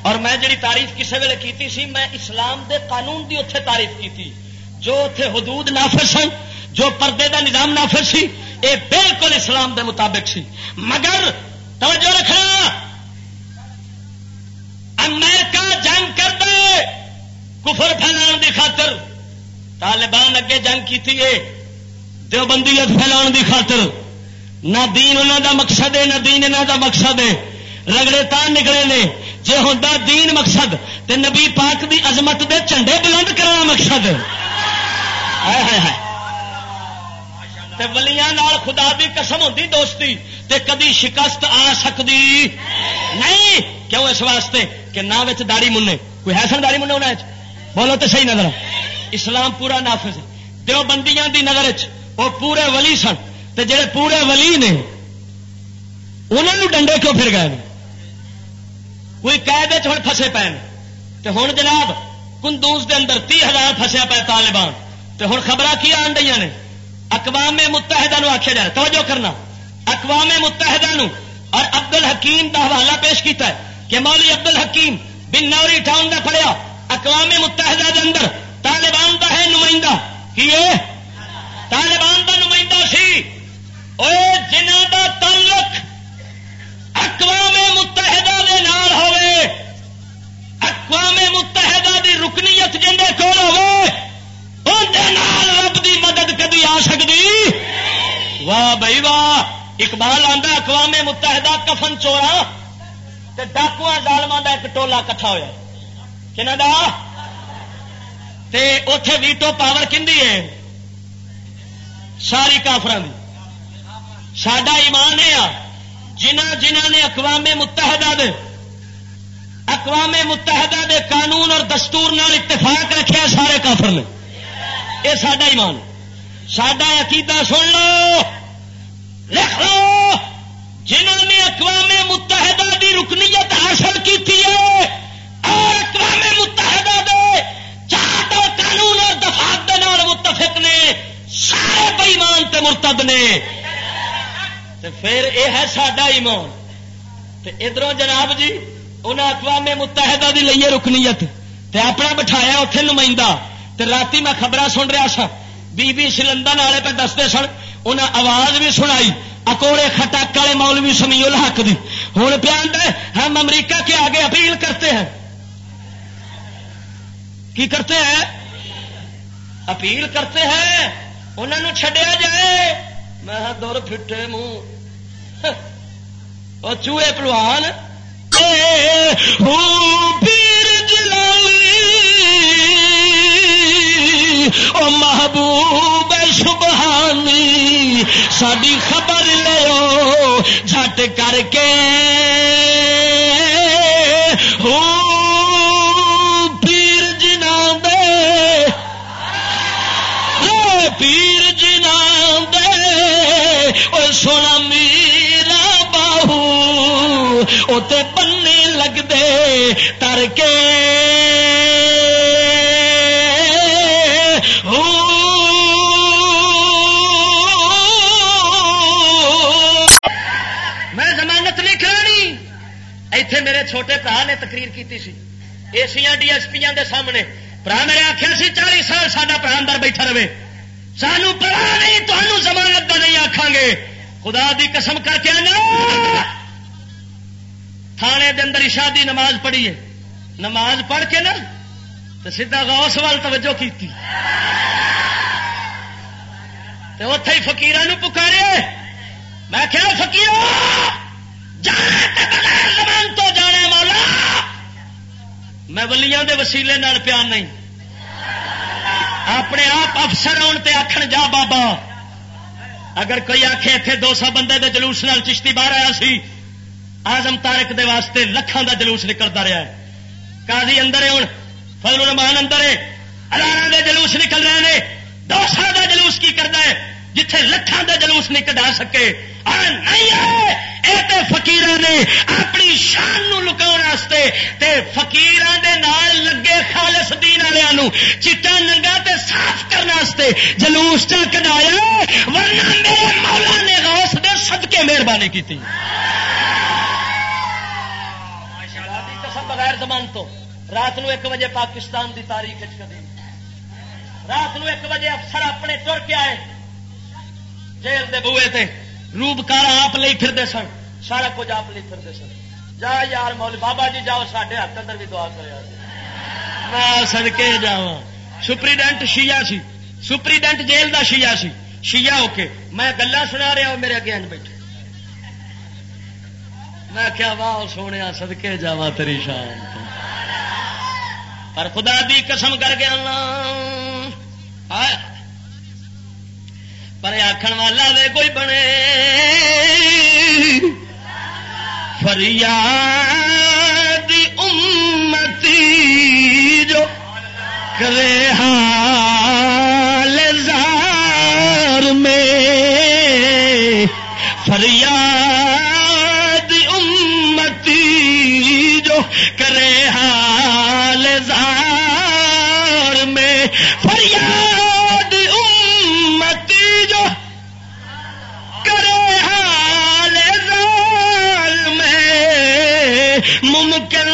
اور میں جڑی تعریف کسی ویلے کی سی، میں اسلام دے قانون دی اتے تعریف کی جو اتے حدود نافذ سن، جو پردے دا نظام نافذ سی، اے بالکل اسلام دے مطابق سی۔ مگر توجہ رکھنا، امریکہ جنگ کر دے کفر پھیلان دی خاطر طالبان اگے جنگ کی دیوبندیت پھیلا دی خاطر۔ نہ دین انہوں دا مقصد ہے، نہ دین انہوں دا مقصد ہے۔ رگڑے تان نکلے نے جی ہوں دین مقصد، تے نبی پاک دی عظمت دے جھنڈے بلند کرنا مقصد۔ ولیاں نال خدا دی قسم ہوتی دوستی، تے کدی شکست آ سکتی نہیں، کیوں اس واسطے کہ نہ داڑی مننے کوئی ہے سن داڑی منہ بولو تو صحیح نظر۔ اسلام پورا نافذ ہے۔ دیوبندیاں دی نظر چ وہ پورے ولی سن۔ تے جڑے پورے ولی نے انہوں ڈنڈے کیوں پھر گئے کوئی قید ہوں فسے پے ہوں جناب، کندوز دے اندر تی ہزار فسیا پے طالبان۔ تے ہوں خبر کی آن ڈی نے؟ اقوام متحدہ نو آخیا جائے توجہ کرنا۔ اقوام متحدہ نو اور عبد الحکیم کا حوالہ پیش کیتا ہے کہ مولی عبد الحکیم بن نوری ٹاؤن کا پڑیا اقوام متحدہ دے اندر طالبان کا ہے نمائندہ۔ کی طالبان کا نمائندہ سی۔ جنہ کا تعلق اقوام متحدہ دے نال ہوئے، اقوام متحدہ دی رکنیت جن کول نال رب دی مدد کدی آ سکتی واہ بھائی واہ، اقبال آتا اقوام متحدہ کفن چورا ڈاکو ظالما کا ایک ٹولا کٹھا ہوا کہ اتے ویٹو پاور کھی ہے؟ ساری کافر سڈا ایمان یہ جنہ جنہ نے اقوام متحدہ دے اقوام متحدہ دے قانون اور دستور نال اتفاق رکھا سارے کافر نے۔ یہ سڈا ایمان سڈا عقیدہ سن لو لکھ لو۔ جنہوں نے اقوام متحدہ کی رکنیت حاصل کی ہے، اور اقوام متحدہ دے چار قانون اور دفاع متفق نے۔ سارے بئیمان تے مرتد نے۔ تے پھر یہ ہے ساڈا ایمان۔ تے ادھر جناب جی انہیں اقوام متحدہ دی لیے رکنیت۔ تے اپنا بٹھایا اتے نمائندہ۔ تے رات میں خبر سن رہا سا بی بی سلندن والے پہ دستے سن۔ انہیں آواز بھی سنائی۔ اکوڑے خٹک والے مولوی سمی الحق دی۔ ہوں پیان دے ہم امریکہ کے آگے اپیل کرتے ہیں۔ کی کرتے ہیں؟ اپیل کرتے ہیں؟ انہوں چڈیا جائے۔ میں دور پھٹے منہ اور چوہے پلوان۔ او محبوب سبحانی ساری خبر لو جھٹ کر کے۔ پیر سونا میرا باہو اتنے بننے لگ دے تر کے ایتھے میرے چھوٹے برا نے تقریر کی ایسیا ڈی ایس پی سامنے۔ برا میرے آخیا سی، چالی سال سا برا اندر بیٹھا رہے۔ سانو پڑا نہیں تمہوں زمانت کا نہیں آخان گے۔ خدا دی قسم کر کے آنا۔ تھانے دے اندر شادی نماز پڑھی ہے۔ نماز پڑھ کے نا تو سیدا غوث وال توجہ کی اتے ہی فکیر پکارے۔ میں کیا فکیر زبان تو جانے مولا۔ میں ولیاں دے وسیلے نال پیار نہیں۔ اپنے آپ افسر آن تے آخر جا بابا اگر کوئی آخے اتنے دو سو بندے دے جلوس نال چشتی باہر آیا سی آزم تارک دے واسطے لکھان دا جلوس نکلتا رہا ہے۔ قاضی اندر ہے ہوں فضل الرحمان اندر ہے۔ ہزار دے جلوس نکل رہے ہیں دو سال دا جلوس کی کرتا ہے، جتھے لکھان دا جلوس نہیں کٹا سکے نہیں فکیر نے اپنی شان نو لکاؤ فکیر لگے خالص دین والوں چٹا ننگا تے صاف کرنے جلوس چا کٹایا ورنہ میرے مولا نے غوث دے صدقے مہربانی کی بغیر زمان تو رات نو ایک بجے پاکستان دی تاریخ کدی۔ رات نو ایک بجے افسر اپنے تر کے آئے۔ جیل دے بوئے تھے روب کارا آپ لے پھرتے سن، سارا کچھ آپ لے پھرتے سن۔ جا یار مول بابا جی جاؤ سڈے ہاتھ اندر بھی دعا کرے کر سڑکے جا سپریڈینٹ شیعہ سی۔ سپریڈینٹ جیل دا شیعہ سی۔ شیعہ ہو کے میں گلا سنا رہا ہوں، میرے اگے بیٹھے۔ میں کیا واہ سونے سدکے جا تیری شان پر خدا دی قسم کر گیا پر آخر والا دے کوئی بنے۔ فریاد۔ امتی جو کرے حال زار میں فریاد امتی جو کرے حال زار میں فریاد ممکن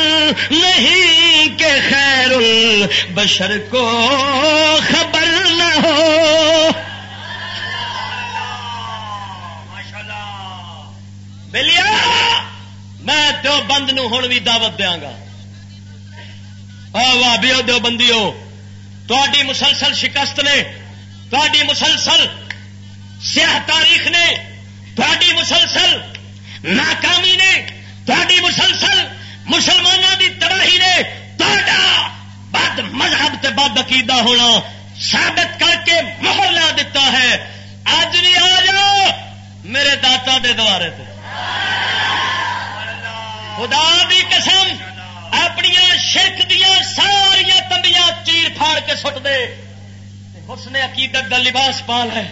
نہیں کہ خیر البشر کو خبر نہ ہو۔ بلیا میں دو بند ہوں بھی دعوت دیا گا۔ واہ، بھی دو بندی ہو تھی مسلسل شکست نے تھی مسلسل سیاہ تاریخ نے تھی مسلسل ناکامی نے۔ تاری مسلسل مسلمانوں کی تباہی نے بد مذہب تے بد عقیدہ ہونا ثابت کر کے مہر لا دیتا ہے۔ اج بھی آ جاؤ میرے داتا دے دوارے تے۔ خدا دی قسم اپنی شرک دیا ساریا تمبیاں چیر پھاڑ کے سٹ دے۔ اس نے عقیدت کا لباس پال ہے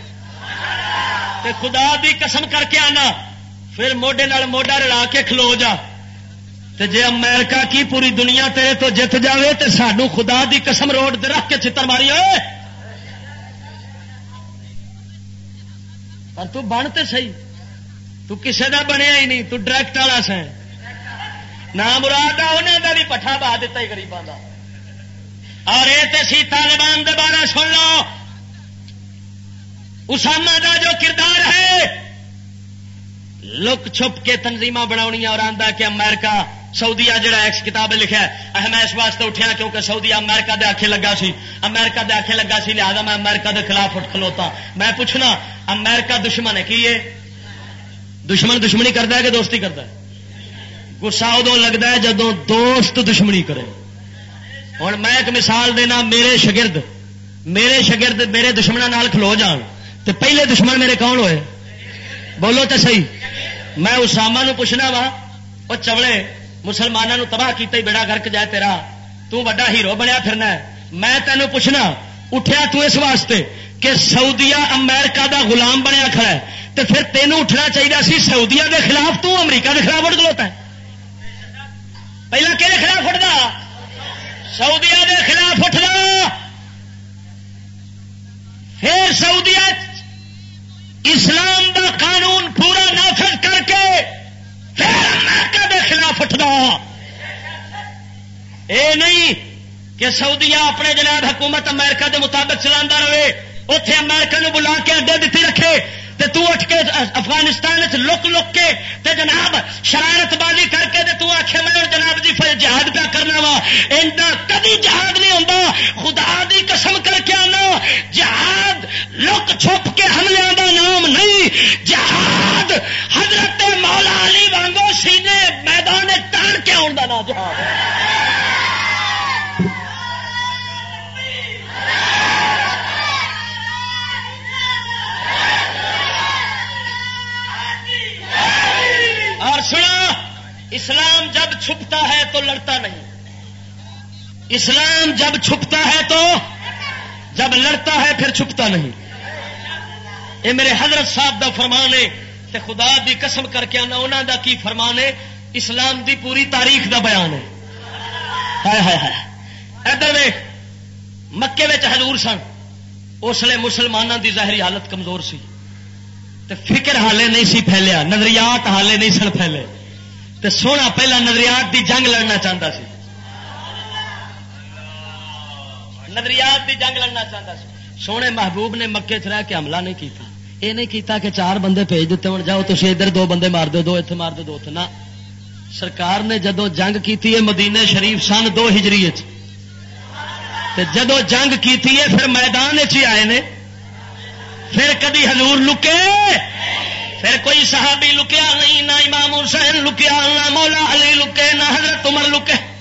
خدا دی قسم کر کے آنا۔ پھر موڈے نال موڈا رلا کے کھلو جا۔ تے جے امریکہ کی پوری دنیا تیرے تو جت جاوے تے سانو خدا دی قسم روڈ رکھ کے چتر ماری ہوئے پر تو بن تے صحیح۔ تو کسے دا بنیا ہی نہیں، تو ڈائریکٹ والا سا نام مراد انہوں کا بھی پٹھا بہا دیتا ہی گریبان کا اور یہ سی طالبان دے بارے سن لو۔ اسامہ دا جو کردار ہے لک چھپ کے تنظیم بنا اور آتا کہ امریکہ سعودیا جڑا ایکس کتاب لکھا ہے میں اس واسطے اٹھیا کیونکہ سعودی امریکہ دے آخے لگا سی۔ امریکہ دے آخے لگا سی، لہذا میں امریکہ دے خلاف اٹھ کھلوتا۔ میں پوچھنا، امریکہ دشمن ہے، کی ہے؟ دشمن دشمنی کرتا ہے کہ دوستی کرتا ہے؟ گسا ادو لگتا ہے جدو دوست دشمنی کرے۔ ہوں میں ایک مثال دینا، میرے شگرد میرے شگرد میرے دشمنوں کھلو جان۔ تو پہلے دشمن میرے کون ہوئے؟ بولو تو صحیح میں اسامہ نو پوچھنا وا وہ چوڑے مسلمانوں تباہ کیتا ہی بیڑا گرک جائے تیرا تو بڑا ہیرو بنیا پھرنا ہے میں تینوں پوچھنا اٹھیا تو اس واسطے کہ سعودیا امریکہ دا غلام بنیا کھڑا ہے تو پھر تینوں اٹھنا چاہیے سی سعودیا دے خلاف تو امریکہ دے خلاف اٹھ گلوتا ہے پہلے کہ خلاف اٹھتا سعودیا دے خلاف اٹھنا پھر سعودیا اسلام دا قانون پورا نافذ کر کے پھر امریکہ دے خلاف اٹھنا اے نہیں کہ سعودیا اپنے جناب حکومت امریکہ دے مطابق چلا رہے اتے امریکہ نو بلا کے اڈے دیتی رکھے، تے تو اٹھ کے افغانستان لک لک کے تے جناب شرارت بازی کر کے تے تو آخے میں جناب جی جہاد پہ کرنا وا۔ کدی جہاد اسلام جب چھپتا ہے تو جب لڑتا ہے پھر چھپتا نہیں۔ یہ میرے حضرت صاحب دا فرمان ہے تے خدا دی قسم کر کے آنا انہوں دا کی فرمان ہے؟ اسلام دی پوری تاریخ دا بیان ہے۔ ادھر مکے حضور سن۔ اس لیے مسلمانوں دی ظاہری حالت کمزور سی۔ فکر حالے نہیں سی پھیلیا، نظریات حالے نہیں سن پھیلے۔ تو سونا پہلا نظریات دی جنگ لڑنا چاہتا سی۔ نظریات دی جنگ لڑنا چاہتا سی۔ سونے محبوب نے مکے چ رہ کے حملہ نہیں کیتا۔ یہ نہیں کیتا کہ چار بندے بھیج دیتے ہوں جاؤ تھی ادھر دو بندے مار دو دو اتنے مار دو دو نہ۔ سرکار نے جدو جنگ کی مدینے شریف سن دو ہجری جدو جنگ کی پھر میدان چ آئے نے۔ پھر کدی حضور لکے۔ پھر کوئی صحابی لکیا نہیں، نہ امام حسین لکیا، نہ مولا علی لکے، نہ حضرت عمر لکے۔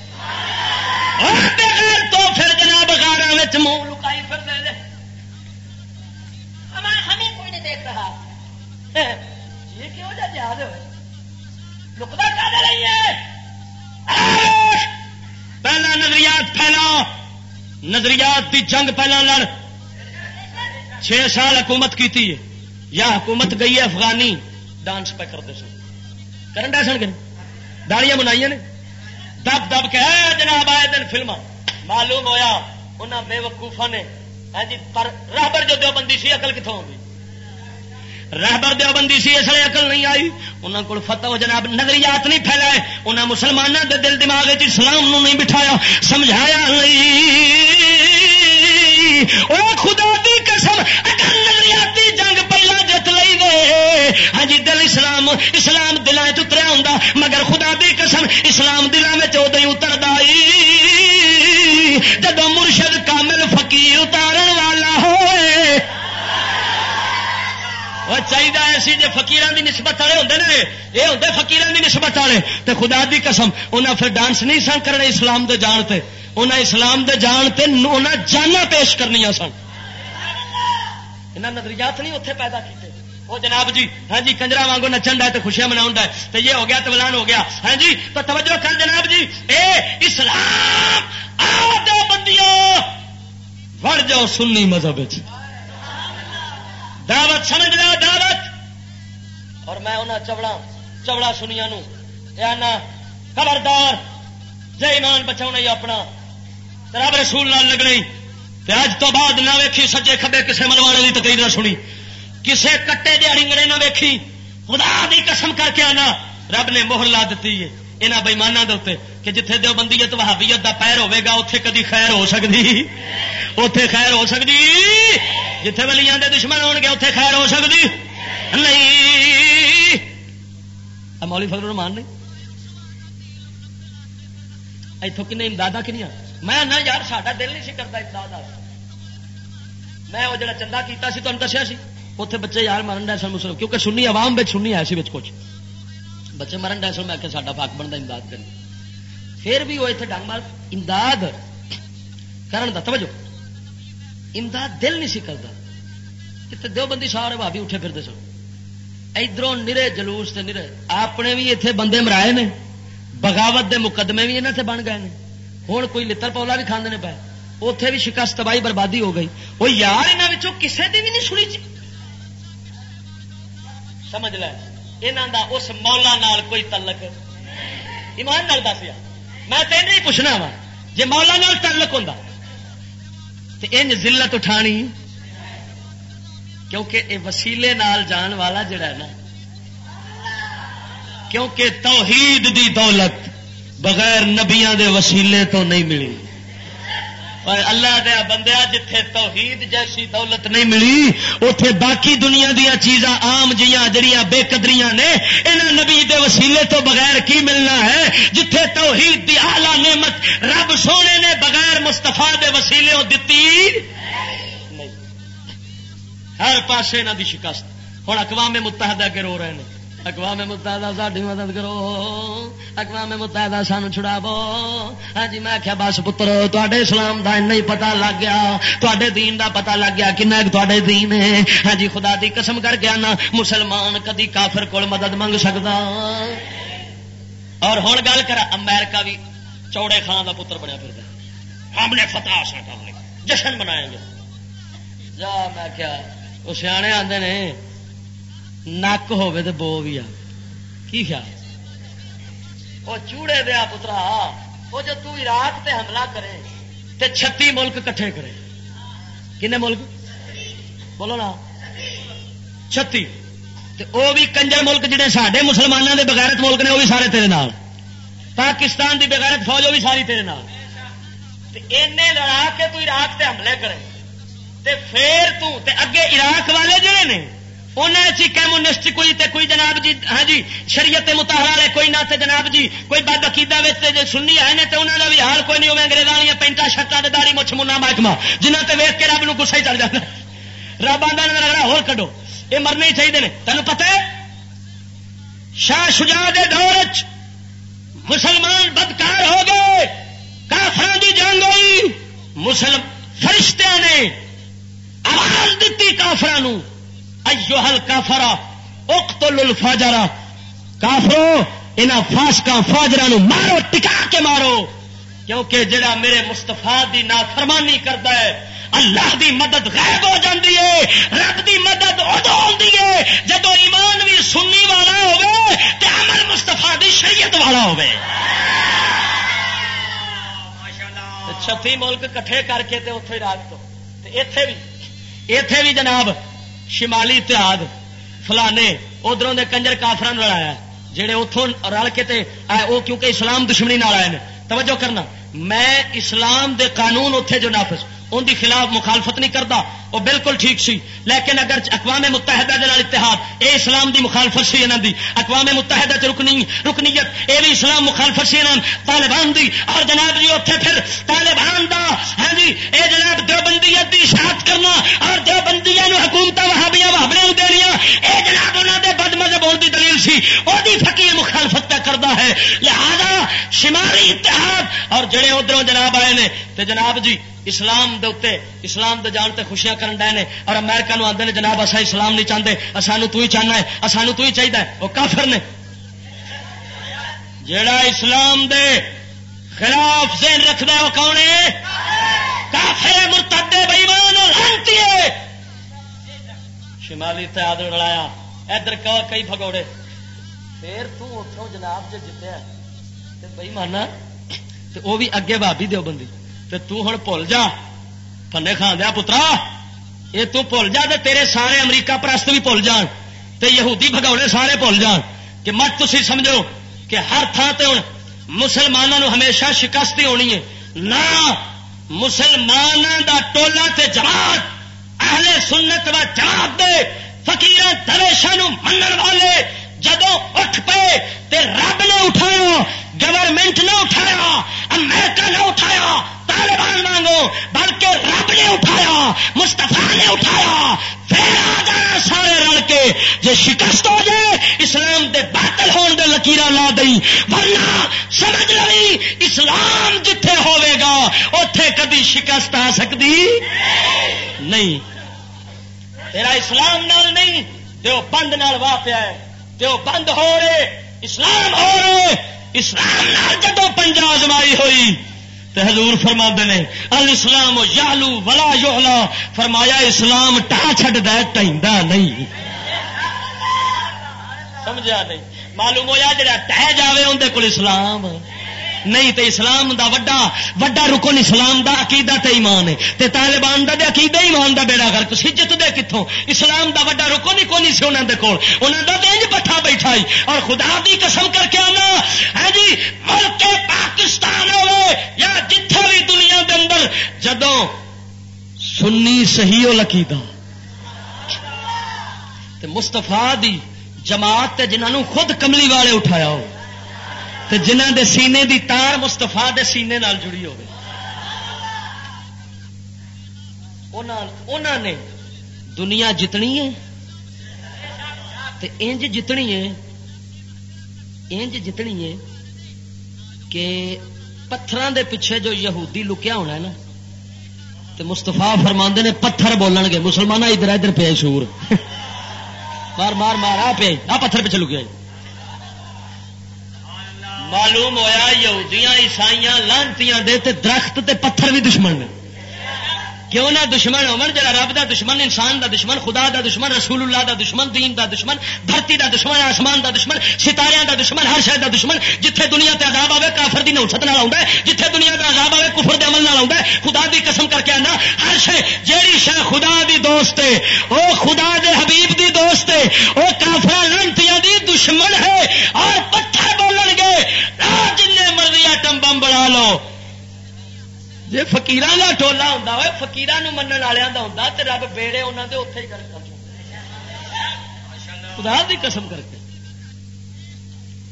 تو پھر جناب گارا منہ لکائی پھر دے دے ہمیں کوئی نہیں دیکھ رہا۔ یہ کیوں جا یاد لکتا کر رہی ہے۔ پہلا نظریات پھیلا نظریات کی جنگ پہلا لڑ۔ چھ سال حکومت کی یا حکومت گئی ہے افغانی۔ ڈانس پہ کرتے سن۔ کرن ڈے سن گئے داڑیاں بنائی نے۔ دب دب کے جناب آئے دن فلم معلوم ہوا انہوں بے وقوفا نے ہاں جی پر رابر جو دیوبندی سی اقل کتوں آئی رابر دیوبندی سی اس لیے اقل نہیں آئی انہوں کو فتح جناب نظریات نہیں پھیلائے انہیں مسلمانوں کے دل دماغ اسلام نو نہیں بٹھایا، سمجھایا نہیں۔ او خدا دی قسم، اگر نظریاتی جنگ ہاں جی دل اسلام اسلام دلان چتریا ہوں مگر خدا دی قسم اسلام دلان میں اترتا جب مرشد کامل فقیر اتارن والا ہوئے چاہیے ایسی جی فکیر کی نسبت والے ہوتے ہیں یہ ہوتے فکیر کی نسبت والے تو خدا دی قسم انہیں پھر ڈانس نہیں سن کرنے اسلام دے جان تے انہیں اسلام دے جان تے انہیں جانا پیش کرنی سن۔ نظریات نہیں اتنے پیدا کیتے۔ وہ جناب جی ہاں جی کنجرا وانگو نچن ہے تو خوشیاں منا ہے۔ تو یہ ہو گیا تو بلان ہو گیا۔ ہاں جی تو توجہ کر جناب جی۔ اے اسلام بندیوں وڑ جاؤ سنی مذہب دعوت سمجھ لو دعوت۔ اور میں انہیں چوڑا چوڑا سنیا نو خبردار جی ایمان بچا اپنا۔ رب رسول نال لگنی اج تو بعد نہ ویکھی سجے کھبے کسے ملوانے کی تقریر نہ سنی۔ کسے کٹے دیہڑی نہ ویکھی۔ خدا دی قسم کر کے آنا۔ رب نے موہر لا دیتی ہے۔ یہاں بئیمانوں کے اتنے کہ جتنے دو بندیت وہابیت کا پیر ہوے گا اتے کدی خیر ہو سکتی اتے خیر ہو سکتی جتھے ولیاں دے دشمن ہو گے اتے خیر ہو سکتی نہیں۔ مولی فضل رحمان نہیں اتوں کن امداد کنیا میں نہ یار، ساڈا دل نہیں سی کرتا امداد میں وہ جڑا چندہ کیتا سی تمہیں دسیا سی۔ اتنے بچے یار مرن ڈے سن مسلم، کیونکہ سنی عوام بچ سنی آیا بچ کچھ۔ بچے مرن ڈے سن میں آ سا پاک بنتا امداد کریں پھر بھی وہ اتنے ڈنگ مار امداد کرن دا توجہ۔ امداد دل نہیں سی کرتا اتنے دو بندی سارے بھابی اٹھے پھرتے سن۔ ادھر نرے جلوس سے نرے، اپنے بھی اتنے بندے مرائے نے۔ بغاوت دے مقدمے بھی یہاں سے بن گئے ہیں ہوں کوئی لڑ پولا بھی کھانے پائے اتے بھی شکست تباہی بربادی ہو گئی۔ وہ یار یہاں کسی کی بھی نہیں سنی چی سمجھ لے۔ یہاں دا اس مولا نال کوئی تعلق۔ ایمان نال دس میں تین ہی پوچھنا وا جی مولا نال تعلق ہوں تو ان ضلعت اٹھانی۔ کیونکہ یہ وسیلے نال جان والا جڑا ہے نا، کیونکہ توحید دی دولت بغیر نبیاں دے وسیلے تو نہیں ملی۔ اور اللہ دیا بندیا جتھے توحید جیسی دولت نہیں ملی اتے باقی دنیا دیا چیزاں آم جیاں جڑیاں بے قدریاں نے، انہاں نبی دے وسیلے تو بغیر کی ملنا ہے؟ جتھے توحید دی آلہ نعمت رب سونے نے بغیر مستفا دے وسیلے دتی ہر پاسے انہوں دی شکست۔ ہوں اقوام متحدہ کے رو رہے ہیں اقوام متحدہ ساری مدد کرو۔ اقوام متحدہ سان چھڑا بو ہاں جی میں آخیا بس پتر تے اسلام کا نہیں پتا لگ گیا۔ تے دین دا پتا لگ گیا کن تے دین ہے ہاں جی خدا دی قسم کر گیا نا مسلمان کدی کافر کول مدد منگ سکتا اور ہوں گل کر امیرکا بھی چوڑے خان کا پتر بنیا پھر ہم نے فتح جشن منائیں گے جا، میں کیا وہ سیانے آتے نے نک تو بو بھی آ۔ کی خیال؟ وہ چوڑے دیا پترا وہ جو عراق تے حملہ کرے۔ تے چھتی ملک کٹھے کرے۔ کنے ملک؟ بولو نا۔ چھتی۔ وہ بھی کنجر ملک جڑے سارے مسلمانوں کے بغیرت ملک نے وہ بھی سارے تیرے نال۔ پاکستان دی بغیرت فوج وہ بھی ساری تیرے نال۔ لڑا کے تو عراق تے حملے کرے۔ تے پھر تو تے اگے عراق والے جڑے نے کیمونسٹ کوئی تے کوئی جناب جی ہاں جی شریعت متحر والے کوئی نہ تے جناب جی کوئی بد عقیدہ جی سننی آئے نے تو انہوں کا بھی حال کوئی نہیں ہوگا انگریزوں والی پینٹا شرٹا داری مچھ منا محکمہ جنہ تے ویک کے رب نو گسا ہی چل جاتا رب آدھا لگا ہو کڈو۔ یہ مرنے ہی چاہیے تینوں پتہ ہے؟ شاہ شجا دے دور مسلمان بدکار ہو گئے کافر کی جنگ ہوئی، مسلم فرشتہ نے آواز دیتی کافران ایوہل کافرا اقتل الفاجرا کافرو، انہاں فاسکاں فاجراں مارو، ٹکا کے مارو۔ کیونکہ جڑا میرے مستفا دی نافرمانی کرتا ہے، اللہ دی مدد غائب ہو جاتی ہے، رب دی مدد ادو ہوتی ہے۔ جب ایمان بھی سنی والا ہوگا تو عمل مستفا دی شریعت والا ہوگا چھتی ملک کٹھے کر کے اتنے رات تو۔ اتے بھی اتے بھی جناب شمالی اتحاد، فلانے، ادھروں دے کنجر کافران لڑایا جہے اتوں رل کے تے وہ کیونکہ اسلام دشمنی نال آئے توجہ کرنا، میں اسلام دے قانون اتنے جو نافذ ان دی خلاف مخالفت نہیں کرتا وہ بالکل ٹھیک سی۔ لیکن اگر اقوام متحدہ دے اتحاد، اے اسلام دی مخالفت سی انہوں دی۔ اقوام متحدہ چ رکنی، رکنیت، اے بھی اسلام مخالفت سی انہوں طالبان دی۔ اور جناب جی اتنے پھر طالبان دا ہاں جی اے جناب دو بندیت دی اشاعت کرنا اور دو بندیاں حکومت وہابیاں وہابڑے دنیا اے جناب انہوں دے بد مذہب ہونے دی دلیل سی۔ وہ فقیر مخالفت پہ کرتا ہے۔ لہذا شمالی اتحاد، اور جڑے ادھر جناب آئے نے، تے جناب جی اسلام دے اتنے اسلام دے جان تے خوشیاں کرن ڈے نے اور امریکہ نو آتے جناب اصا اسلام نہیں چاہتے سانو تو ہی چاہنا ہے سانو تو ہی چاہیے وہ کافر نے جڑا اسلام دے خلاف ذہن رکھتا وہ کون ہے کافر مرتدے بئیمان شمالی تیاد رلایا ادھر کئی بھگوڑے پھر تو جناب جی جتیا تے بئی مانا بھی اگے بھابی دیو بندی تو ہن بھول جا پنے کھان دیا پترا یہ تل جا تو تیرے سارے امریکہ پرست بھی بھول جان تے یہودی بگوڑے سارے بھول جان کہ مت تھی سمجھو کہ ہر تھان سے ہوں مسلمانوں ہمیشہ شکست ہی ہونی ہے۔ نہ مسلمان دا ٹولا تے جماعت اہل سنت و جماعت دے فکیر درویشا من والے جدو اٹھ پے تے رب نے اٹھایا گورنمنٹ نے اٹھایا امریکہ نے اٹھایا طالبان مانگو بلکہ رب نے اٹھایا مستفا نے اٹھایا۔ پھر آ جانا سارے رل کے جی شکست ہو جائے، اسلام دے باطل ہون دے لکیر لا دئی ورنہ سمجھ لوی، اسلام جتھے ہوئے گا اتے کدی شکست آ سکتی نہیں۔ تیرا اسلام نال نہیں تو بند نال واہ پیا ہے تو بند ہو رہے، اسلام ہو رہے۔ اسلام نال جدو پنجا آزمائی ہوئی تو حضور فرما نے، الاسلام یالو ولا یوہلا فرمایا، اسلام ٹا چڈ ٹہندا نہیں. سمجھا نہیں؟ معلوم ہوا جا ٹہ جائے اندر کول اسلام۔ نہیں تے اسلام دا وڈا وڈا رکن اسلام دا عقیدہ تے ایمان ہے۔ تے طالبان دا دے عقیدہ ایمان دا بیڑا گھر۔ کسی جت دے کتوں اسلام دا وڈا رکن ہی کونی سی انہوں دے کول؟ انہوں دا دینج پٹھا بیٹھا ہی اور خدا دی قسم کر کے آنا۔ ہے جی ملک پاکستان ہوئے یا جتھے بھی دنیا دے اندر، جدوں سنی صحیح ہو لکیدہ تے مستفا دی جماعت تے جنہوں خود کملی والے اٹھایا ہو۔ تو جنہ دے سینے دی تار مستفا دے سینے نال جڑی ہوگی نے دنیا جتنی ہے انج جتنی ہے، انج جتنی ہے کہ پتھر دے پیچھے جو یہودی لکیا ہونا ہے نا تو مستفا فرما نے پتھر بولن گے مسلمان ادھر ادھر پہ شور۔ مار مار مار، آ پہ آ پتھر پیچھے لکیا معلوم ہوا یہودیاں، عیسائیاں لانتیاں دے تے درخت تے پتھر بھی دشمن نے۔ کیوں نہ دشمن ہو جا رب دا دشمن، انسان دا دشمن، خدا دا دشمن، رسول اللہ دا دشمن، دین دا دشمن، دھرتی دا دشمن، آسمان دا دشمن ستارے دا دشمن، ہر شہر دا دشمن، جتھے دنیا تے عذاب آئے کافر دی نوسط نال آؤں جتھے دنیا کا عذاب آئے کفر دے عمل نال آؤں خدا دی قسم کر کے آنا، ہر شہ جیڑی شہ خدا دی دوست ہے، او خدا دے حبیب دی دوست ہے، او کافر لنتیاں دی دشمن ہے اور پتھر بولن گے جن ایٹم بم بنا لو۔ جی فکیر کا ٹولا ہوں فکیر من والوں کا ہوں تو رب بیڑے انہوں نے اتے ہی کر خدا دی قسم کر کے۔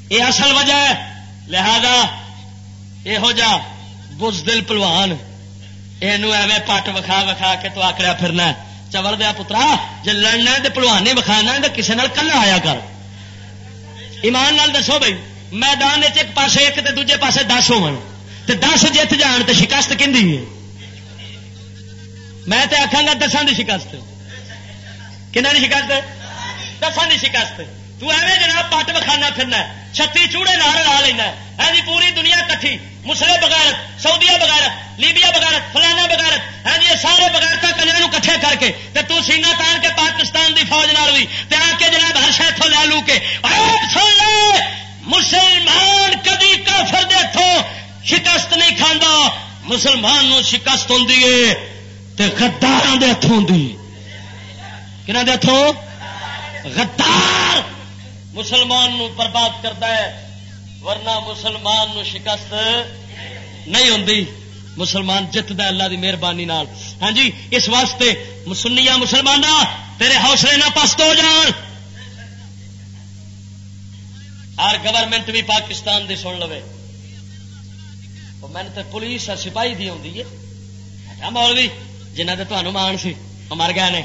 یہ اصل وجہ ہے۔ لہذا یہو جا بزدل پلوان یہ پٹ وکھا وکھا کے تو آکڑیا پھرنا چور دیا پترا جی لڑنا تو پلوانے وکھانا تو کسی کلا آیا کر۔ ایمان نال دسو بھائی۔ میدان ایک پاسے ایک تے دوجے پاسے دس ہو دس جیت جان تو شکست کہ میں تے آخا گا دسان کی شکست۔ کنہ کی شکست؟ دسان کی شکست۔ تو ایویں جناب پٹ بخانا پھرنا چھتی چوڑے نال لا لینا ہے۔ جی پوری دنیا کٹھی۔ مسلے بغیرت سعودیا بغیرت، لیبیا بغیرت، فلانا بغیرت۔ ہے جی سارے بغیرت کنجر کٹھے کر کے تے تو سینہ تان کے پاکستان دی فوج نال بھی تے آ کے جناب ہر شہر لے لو کے۔ سن لے! مسلمان کدی کافر دے شکست نہیں کھانا مسلمان نو شکست ہوں گدار دے ہاتھوں ہوں کہ ہاتھوں غدار۔ مسلمان نو برباد کرتا ہے ورنہ مسلمان نو شکست نہیں ہوں مسلمان جتد اللہ دی مہربانی ہاں جی اس واسطے مسنیا مسلمان تیرے حوصلے نہ پست ہو جان۔ ہر گورنمنٹ بھی پاکستان دی سن لو میں نے تو پولیس سپاہی دی آتی ہے۔ مولوی جنہ کے تمہوں مان سی، وہ مر گئے نے۔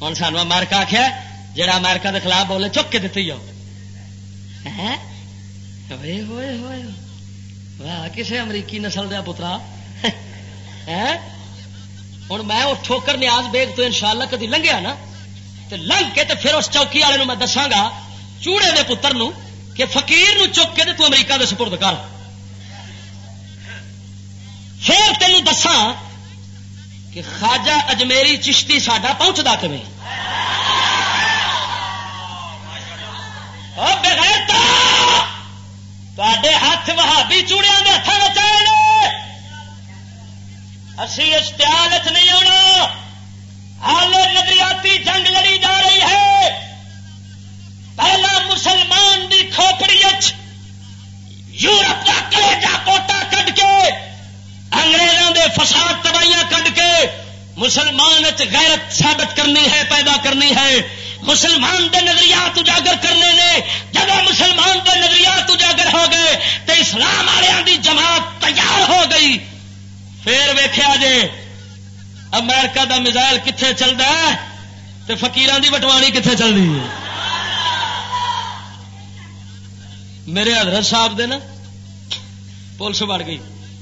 ہوں سانو امریکہ آخیا جہاں امریکہ کے خلاف بولے، چک کے دیتی جاؤ۔ ہوئے ہوئے ہوئے۔ واہ، کسے امریکی نسل دیا پترا۔ ہوں میں وہ ٹھوکر نیاز بیگ تو انشاءاللہ کدی لنگیا نا۔ تو لنگ کے تو پھر اس چوکی والے میں دساگا چوڑے دے پتر نو کہ فقیر نو چک کے تو امریکہ دے سپرد کر۔ پھر تینوں دساں کہ خواجہ اجمیری چشتی ساڈا پہنچتا کمیں تے ہاتھ وہابی چوڑیا کے ہاتھوں بچا اسی اشتہار نہیں آنا۔ ہال نظریاتی جنگ لڑی جا رہی ہے۔ پہلا مسلمان کی کھوپڑی یورپ کا کلیجا پوٹا کٹ کے انگریزوں کے فساد تباہیاں کٹ کے مسلمان غیرت ثابت کرنی ہے، پیدا کرنی ہے۔ مسلمان دے نظریات اجاگر کرنے نے، جب مسلمان دے نظریات اجاگر ہو گئے تو اسلام والوں کی جماعت تیار ہو گئی۔ پھر ویخیا جے، امریکہ دا میزائل کتنے چلتا ہے؟ تو فکیران دی بٹوانی کتنے چل رہی ہے؟ میرے حضرت صاحب دے نا، پولیس بڑھ گئی،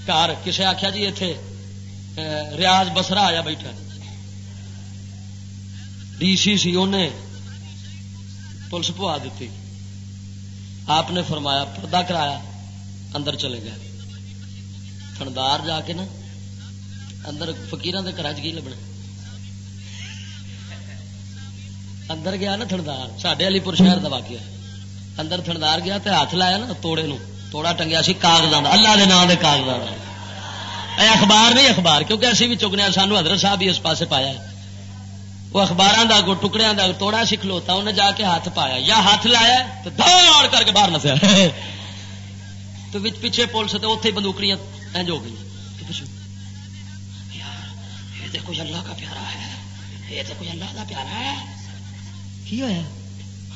گھر، کسے آخیا جی اتے ریاض بسرا آیا بیٹھا۔ ڈی سی سی انہیں پولیس پوا دیتی۔ آپ نے فرمایا، پردہ کرایا، اندر چلے گئے۔ تھندار جا کے نا، اندر فکیر کے گھر کی لبنا۔ اندر گیا نا تھندار سڈے علی پور شہر کا واقعہ۔ اندر تھندار گیا تو ہاتھ لایا نا توڑے نو، توڑا ٹنگیا سی کاغذات اللہ کے نام کے کاغذات اخبار نہیں اخبار، کیونکہ اسی بھی چکنے سانو حضرت صاحب بھی اس پاسے پایا ہے۔ وہ اخبار کا ٹکڑے کا توڑا سکھلوتا انہیں جا کے ہاتھ پایا۔ یا ہاتھ لایا تو دوڑ کر کے باہر نسیا۔ تو پیچھے پولیس تو اتنے بندوکڑیاں انج ہو گئی۔ یہ تو کوئی اللہ کا پیارا ہے؟ یہ تو کوئی اللہ کا پیارا ہے؟ کی ہوا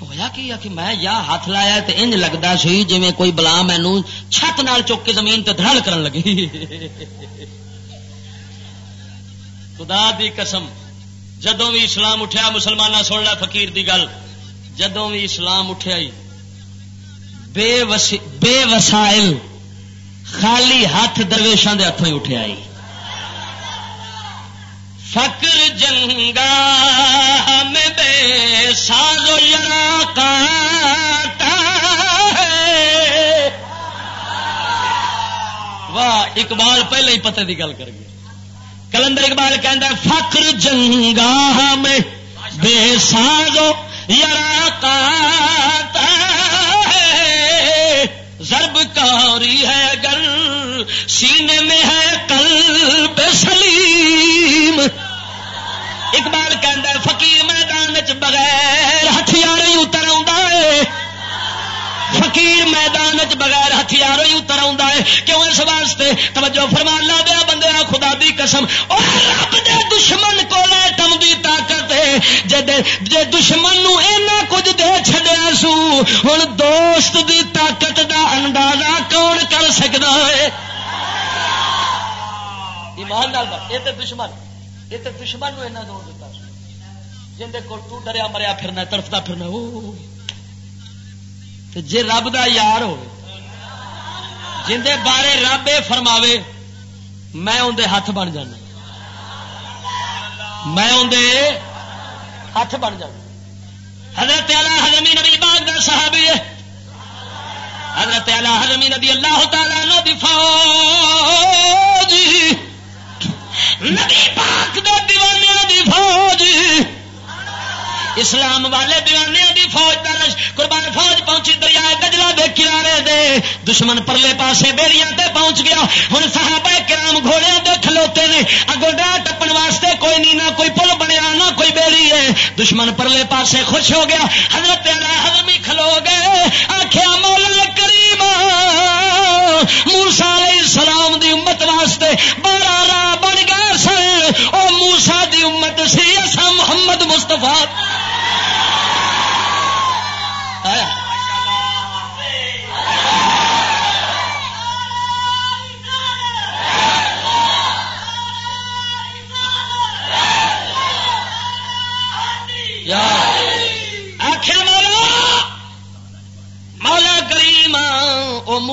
ہوا کی کہ میں یا ہاتھ لایا تو انج لگتا سی جی کوئی بلا مینو چھت نال چک کے زمین تے دھڑ کرن لگی خدا دی قسم جدوں بھی اسلام اٹھیا مسلمان سن لیا فقیر دی گل جدوں بھی اسلام اٹھیا بے, بے وسائل خالی ہاتھ درویشان دے ہاتھوں ہی اٹھیا فکر جنگا میں بے سازو یرا کاتا واہ، اقبال پہلے ہی پتے کی گل کر گیا۔ کلندر اقبال کہہ فخر جنگا میں بے سازو یار کا ضرب کاری ہے اگر سینے میں ہے کل بے سلیم۔ اقبال کہ فقیر میدان چ بغیر ہتھیار ہی اتر آ فقیر میدان چ بغیر ہتھیاروں ہی اتر آ کیوں اس واسطے؟ توجہ فرمان لا دیا بندے خدا دی قسم۔ اور رب دے دشمن کو ایٹم دی طاقت ہے۔ جے دشمن نو اینا کچھ دے چھڈیا سو، ہن دوست دی طاقت دا اندازہ کون کر سکدا ہے؟ ایمان نال یہ تے دشمن۔ یہ تے دشمن نو اینا دور دیتا جن دے کول تو ڈریا مریا پھرنا تڑفتا پھرنا، او۔ جی رب دا یار ہو جن دے بارے رب یہ فرماوے، میں اندر ہاتھ بن جانا۔ میں اندر ہاتھ بن جانا۔ حضرت اعلی حضرمی نبی باغ کا صحابی ہے۔ حضرت اعلی حضرمی نبی اللہ تعالی نو دی فوج۔ نبی پاک دے دیوانے دی فوج. اسلام والے دیوانے دی فوج درج قربان فوج پہنچی دریا گجلا دے کنارے دے. دشمن پرلے پاسے بیڑیاں تے پہنچ گیا. ہوں صحابہ کرام گھوڑے دے کھلوتے نے. اگو ڈا ٹپن واسطے کوئی نہیں نہ کوئی پل بنیا نہ کوئی بیڑی ہے. دشمن پرلے پاسے خوش ہو گیا. حضرت علی حضمی کھلو گئے. آخیا مولا کریم موسا علیہ السلام دی امت واسطے بارہ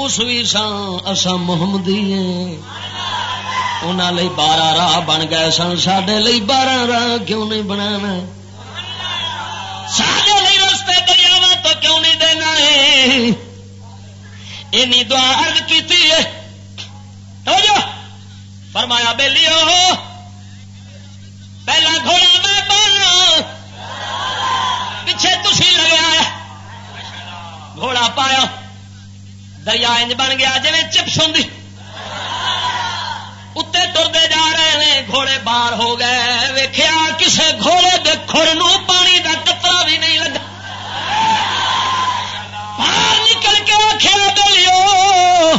او موسوی سن اصا محمدی انہوں بارہ راہ بن گئے سن۔ سڈے بارہ راہ کیوں نہیں بنا سارے رستے دریاوا تو کیوں نہیں دینا ہے؟ اینی دعا عرض کی فرمایا، بیلیو پہلا گھوڑا میں بولنا پیچھے تھی لگیا گھوڑا پایا۔ دریا انج بن گیا جی چپس ہوں اتنے ٹرتے جا رہے ہیں گھوڑے باہر ہو گئے ویخیا کسے گھوڑے دے کھر پانی کا کترا بھی نہیں لگا باہر نکل کے آخیا بلیو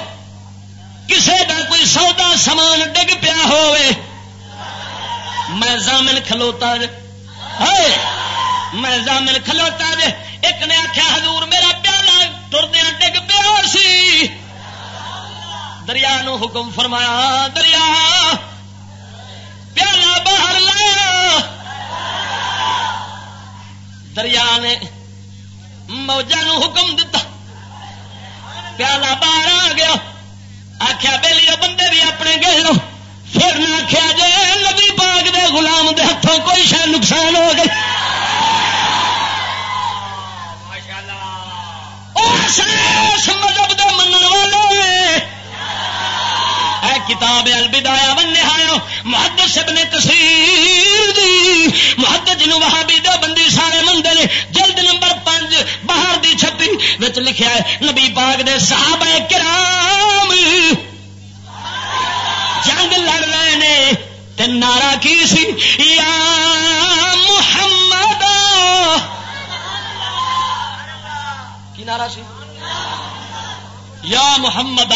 کسے کا کوئی سودا سامان ڈگ پیا ہوئے میں زامن کھلوتا جے میں زامن کھلوتا جے ایک نے آخیا حضور میرا پیالہ ٹردیا ڈگ پیا سی۔ دریا نو حکم فرمایا، دریا، پیالہ باہر لایا۔ دریا نے موجا نو حکم دتا۔ پیالہ باہر آ گیا۔ آخیا بہلی بندے بھی اپنے گئے لو پھر نہ آخیا جی نبی پاک دے غلام دے ہاتھوں کوئی شاید نقصان ہو گیا مذہب دے من والے اے کتاب البدایا ون نہایا محدث ابن کثیر دی محدث جنو وہابی دو بندی سارے مندے نے جلد نمبر پانچ باہر دی چھپی وچ لکھیا ہے نبی پاک دے صحابہ کرام جنگ لڑ رہے نے تے نعرہ کی سی؟ یا نعرہ سی یا محمد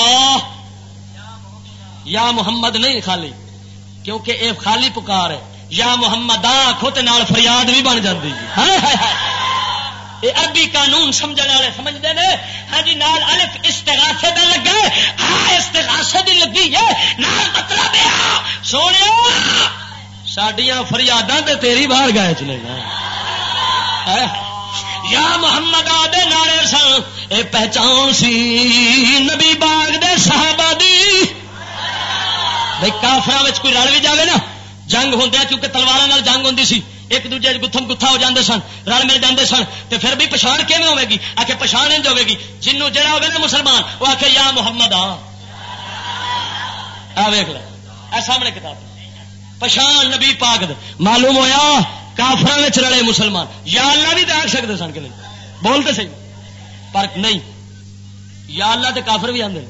یا محمد نہیں خالی، کیونکہ اے خالی پکار ہے۔ یا محمد آخو فریاد بھی بن جاتی یہ جی۔ عربی قانون سمجھ والے سمجھتے ہیں ہاں جی نال الف استغاثے دا لگا ہاں استغاثے دی لگی ہے۔ نال مطلب ہاں۔ سونے ہاں۔ سڈیا فریاداں تے تیری باہر گائے چلے گا۔ یا محمد آدھے نالے سن اے پہچان سی نبی باغ دے صحابہ دی۔ بھائی کافر کوئی رل بھی جائے نا، جنگ ہوں کیونکہ تلوار جنگ ہوں سی، ایک دوجے گتھم گتھا ہو جاندے سن، رل مل جاندے سن تو پھر بھی پچھاڑ کیون ہوے گی؟ آ کے پچھاڑ انج ہوے گی؟ جنوں جڑا ہوگا نا مسلمان، وہ آ یا محمد آ۔ ویخ لے سامنے کتاب۔ پچھان نبی پاک معلوم ہویا کافر رلے مسلمان۔ یا اللہ بھی تو آ سکتے سن کہ نہیں؟ بولتے صحیح۔ پر نہیں۔ یا اللہ تے کافر بھی آدھے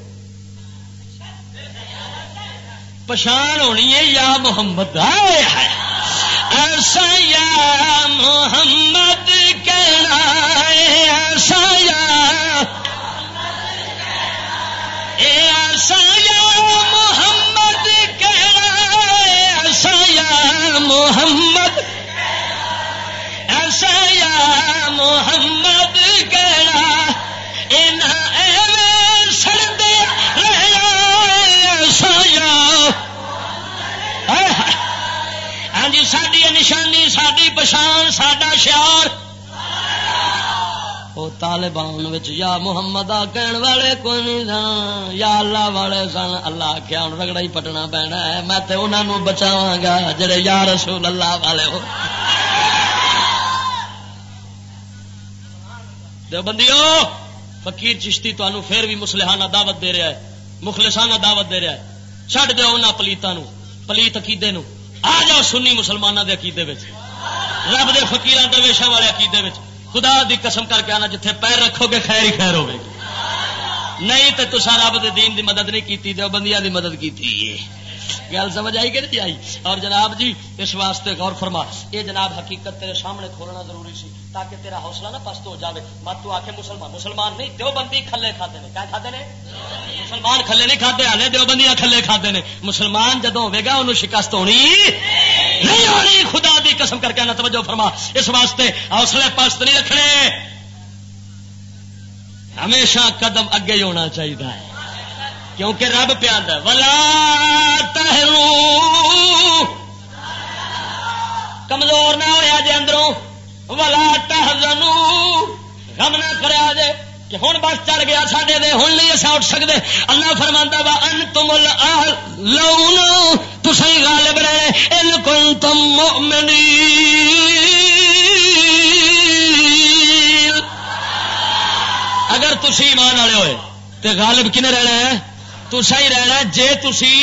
پچھان ہونی ہے یا محمد۔ ایسا یا محمد کہنا ایسا یا۔ ایسا یا محمد کہنا ایسا یا محمد۔ ایسا محمد کہنا ہاں جی ساری نشانی ساری پچھان، ساڈا شیار وہ طالبان یا محمد آ کہن والے کوئی نہیں سن یا اللہ والے سن اللہ کیا ہوں رگڑا ہی پٹنا پینا ہے۔ میں تو انہوں بچاوا گا، جڑے یا رسول اللہ والے ہو۔ بندیو، فقیر چشتی تمہیں پھر بھی مسلحانہ دعوت دے رہا ہے، مخلصانہ دعوت دے رہا ہے۔ چڈ دو ان پلیتوں پلیت عقیدے نو آ جاؤ سنی مسلمانوں کے عقیدے رب دے فکیر درویشوں والے عقیدے خدا دی قسم کر کے آنا جتھے پیر رکھو گے خیر ہی خیر ہوگی نہیں تو تصا رب دے دین دی مدد نہیں کی بندیاں دی مدد کی گل سمجھ آئی کہ نہیں آئی؟ اور جناب جی اس واسطے غور فرما، یہ جناب حقیقت تیرے سامنے کھولنا ضروری سی، تاکہ تیرا حوصلہ نہ پست ہو جائے مت تو آ کے مسلمان مسلمان نہیں دو بندی کھلے کھاتے ہیں کیا کھاتے ہیں مسلمان کھلے نہیں کھاتے ہاں ہلے دو بندیاں کھلے کھاتے ہیں مسلمان جدو ہوگا انہوں شکست ہونی نہیں ہونی۔ خدا دی قسم کر کے نہ توجہ فرما۔ اس واسطے حوصلے پست نہیں رکھنے۔ ہمیشہ قدم اگے ہونا چاہیے کیونکہ رب پیادا ولا تہرو کمزور نہ ہوا جی اندروں۔ ولا تحزنو غم نہ کرا جے کہ ہوں بس چڑھ گیا سڈے دے ہوں نہیں اصا اٹھ سکتے اللہ فرمانا وا ان تم لو تھی غالب رہے ان کن تم اگر تھی ایمان والے ہوئے تو غالب کنے رہنا ہے؟ تسا ہی رہنا جے تھی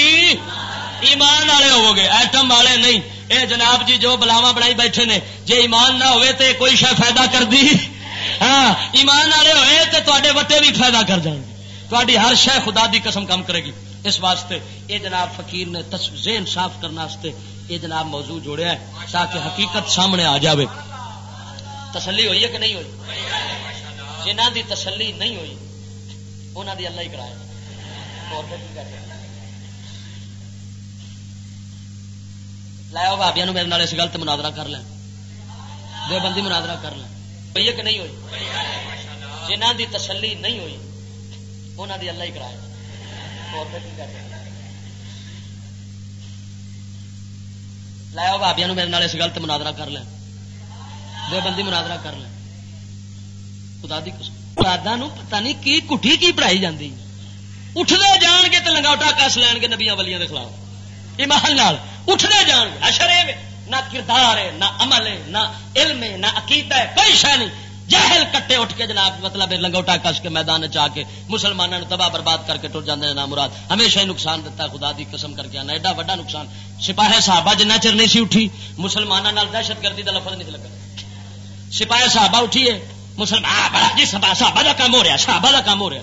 ایمان والے ہوو گے ایٹم والے نہیں۔ اے جناب جی جو بلاوا بنائی بیٹھے نے، جے ایمان نہ ہوئے تے کوئی شہ فائدہ کر دی ہاں ایمان والے ہوئے تے تے وٹے بھی فائدہ کر جان تاری ہر شہ خدا دی قسم کام کرے گی۔ اس واسطے یہ جناب فقیر نے ذہن صاف کرنے یہ جناب موضوع جوڑیا ہے، تاکہ حقیقت سامنے آ جاوے۔ تسلی ہوئی ہے کہ نہیں ہوئی؟ جنہ دی تسلی نہیں ہوئی انہوں دی اللہ ہی کرایا لایا بھابیا میرے اس گلت مناظرہ کر لیں۔ دو بندی مناظرہ کر لیں۔ ہوئی ہے کہ نہیں ہوئی؟ جنہ دی تسلی نہیں ہوئی انہوں دی اللہ ہی کرایا لایا بھابیا میرے اس گلت مناظرہ کر لیں۔ دو بندی مناظرہ کر لیں۔ خدا دی مرادا پتا نہیں کی کٹھی کی پڑھائی جاتی اٹھتے جان گے تو لنگاوٹا کس لین گے نبیا ولیاں کے خلاف؟ ایمان نال اٹھتے جان گے۔ اشر نہ کردار ہے، نہ عمل ہے، نہ علم ہے، نہ عقیدہ ہے، کوئی شہ نہیں۔ جہل کٹے اٹھ کے جناب مطلب لنگوٹا کس کے میدان چ کے مسلمانوں تباہ برباد کر کے ٹر جاتے ہیں مراد۔ ہمیشہ ہی نقصان دیتا ہے، خدا دی قسم کر کے آنا۔ ایڈا وا نقصان۔ سپاہی صحابہ جنہ چر نہیں سی اٹھی مسلمانوں دہشت گردی کا لفظ نہیں لگا۔ سپاہی صحابہ اٹھیے مسلمان جی صحابہ کا کام ہو رہا صحابہ کا کام ہو رہا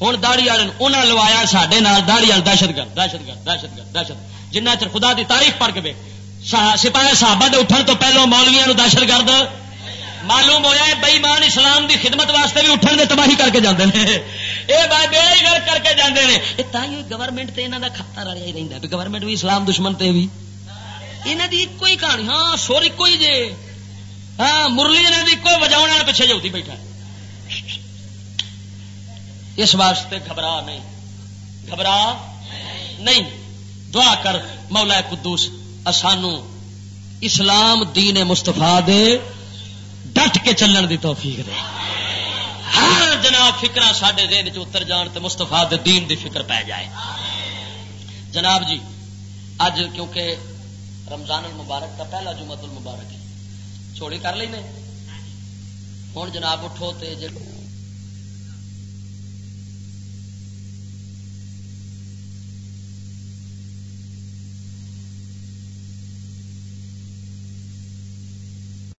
ہوں داڑی والے انہیں لوایا سڈے داڑی والے دہشت گرد دہشت گرد دہشت گرد، دہشت جنہ چر خدا دی تاریخ پڑھ کے سپاہی صحابہ دے اٹھن تو پہلو مولویا دہشت گرد۔ معلوم ہوا ہے بئی اسلام دی خدمت واسطے بھی اٹھن دے تباہی کر کے جاندے جانے یہ گھر کر کے جاندے جانے ہیں گورنمنٹ تے یہاں کا کھاتا رہا ہی رہتا ہے۔ گورنمنٹ بھی اسلام دشمن تے بھی یہاں دی ایک ہی کہانی ہاں سور ایک ہی جے۔ ہاں مرلی یہاں کی ایک بجاؤ پیچھے جاتی بیٹھا اس واسطے گھبرا نہیں۔ گھبرا نہیں۔ دعا کر مولا قدوس اسانو اسلام دین مستفا دے ڈٹ کے چلن دی توفیق دے۔ ہر جناب فکر سڈے دین اتر جان تو مستفا دے دین دی فکر پی جائے۔ جناب جی اج کیونکہ رمضان المبارک کا پہلا جمعت المبارک ہے، چھوڑی کر لی نے ہوں جناب اٹھو تے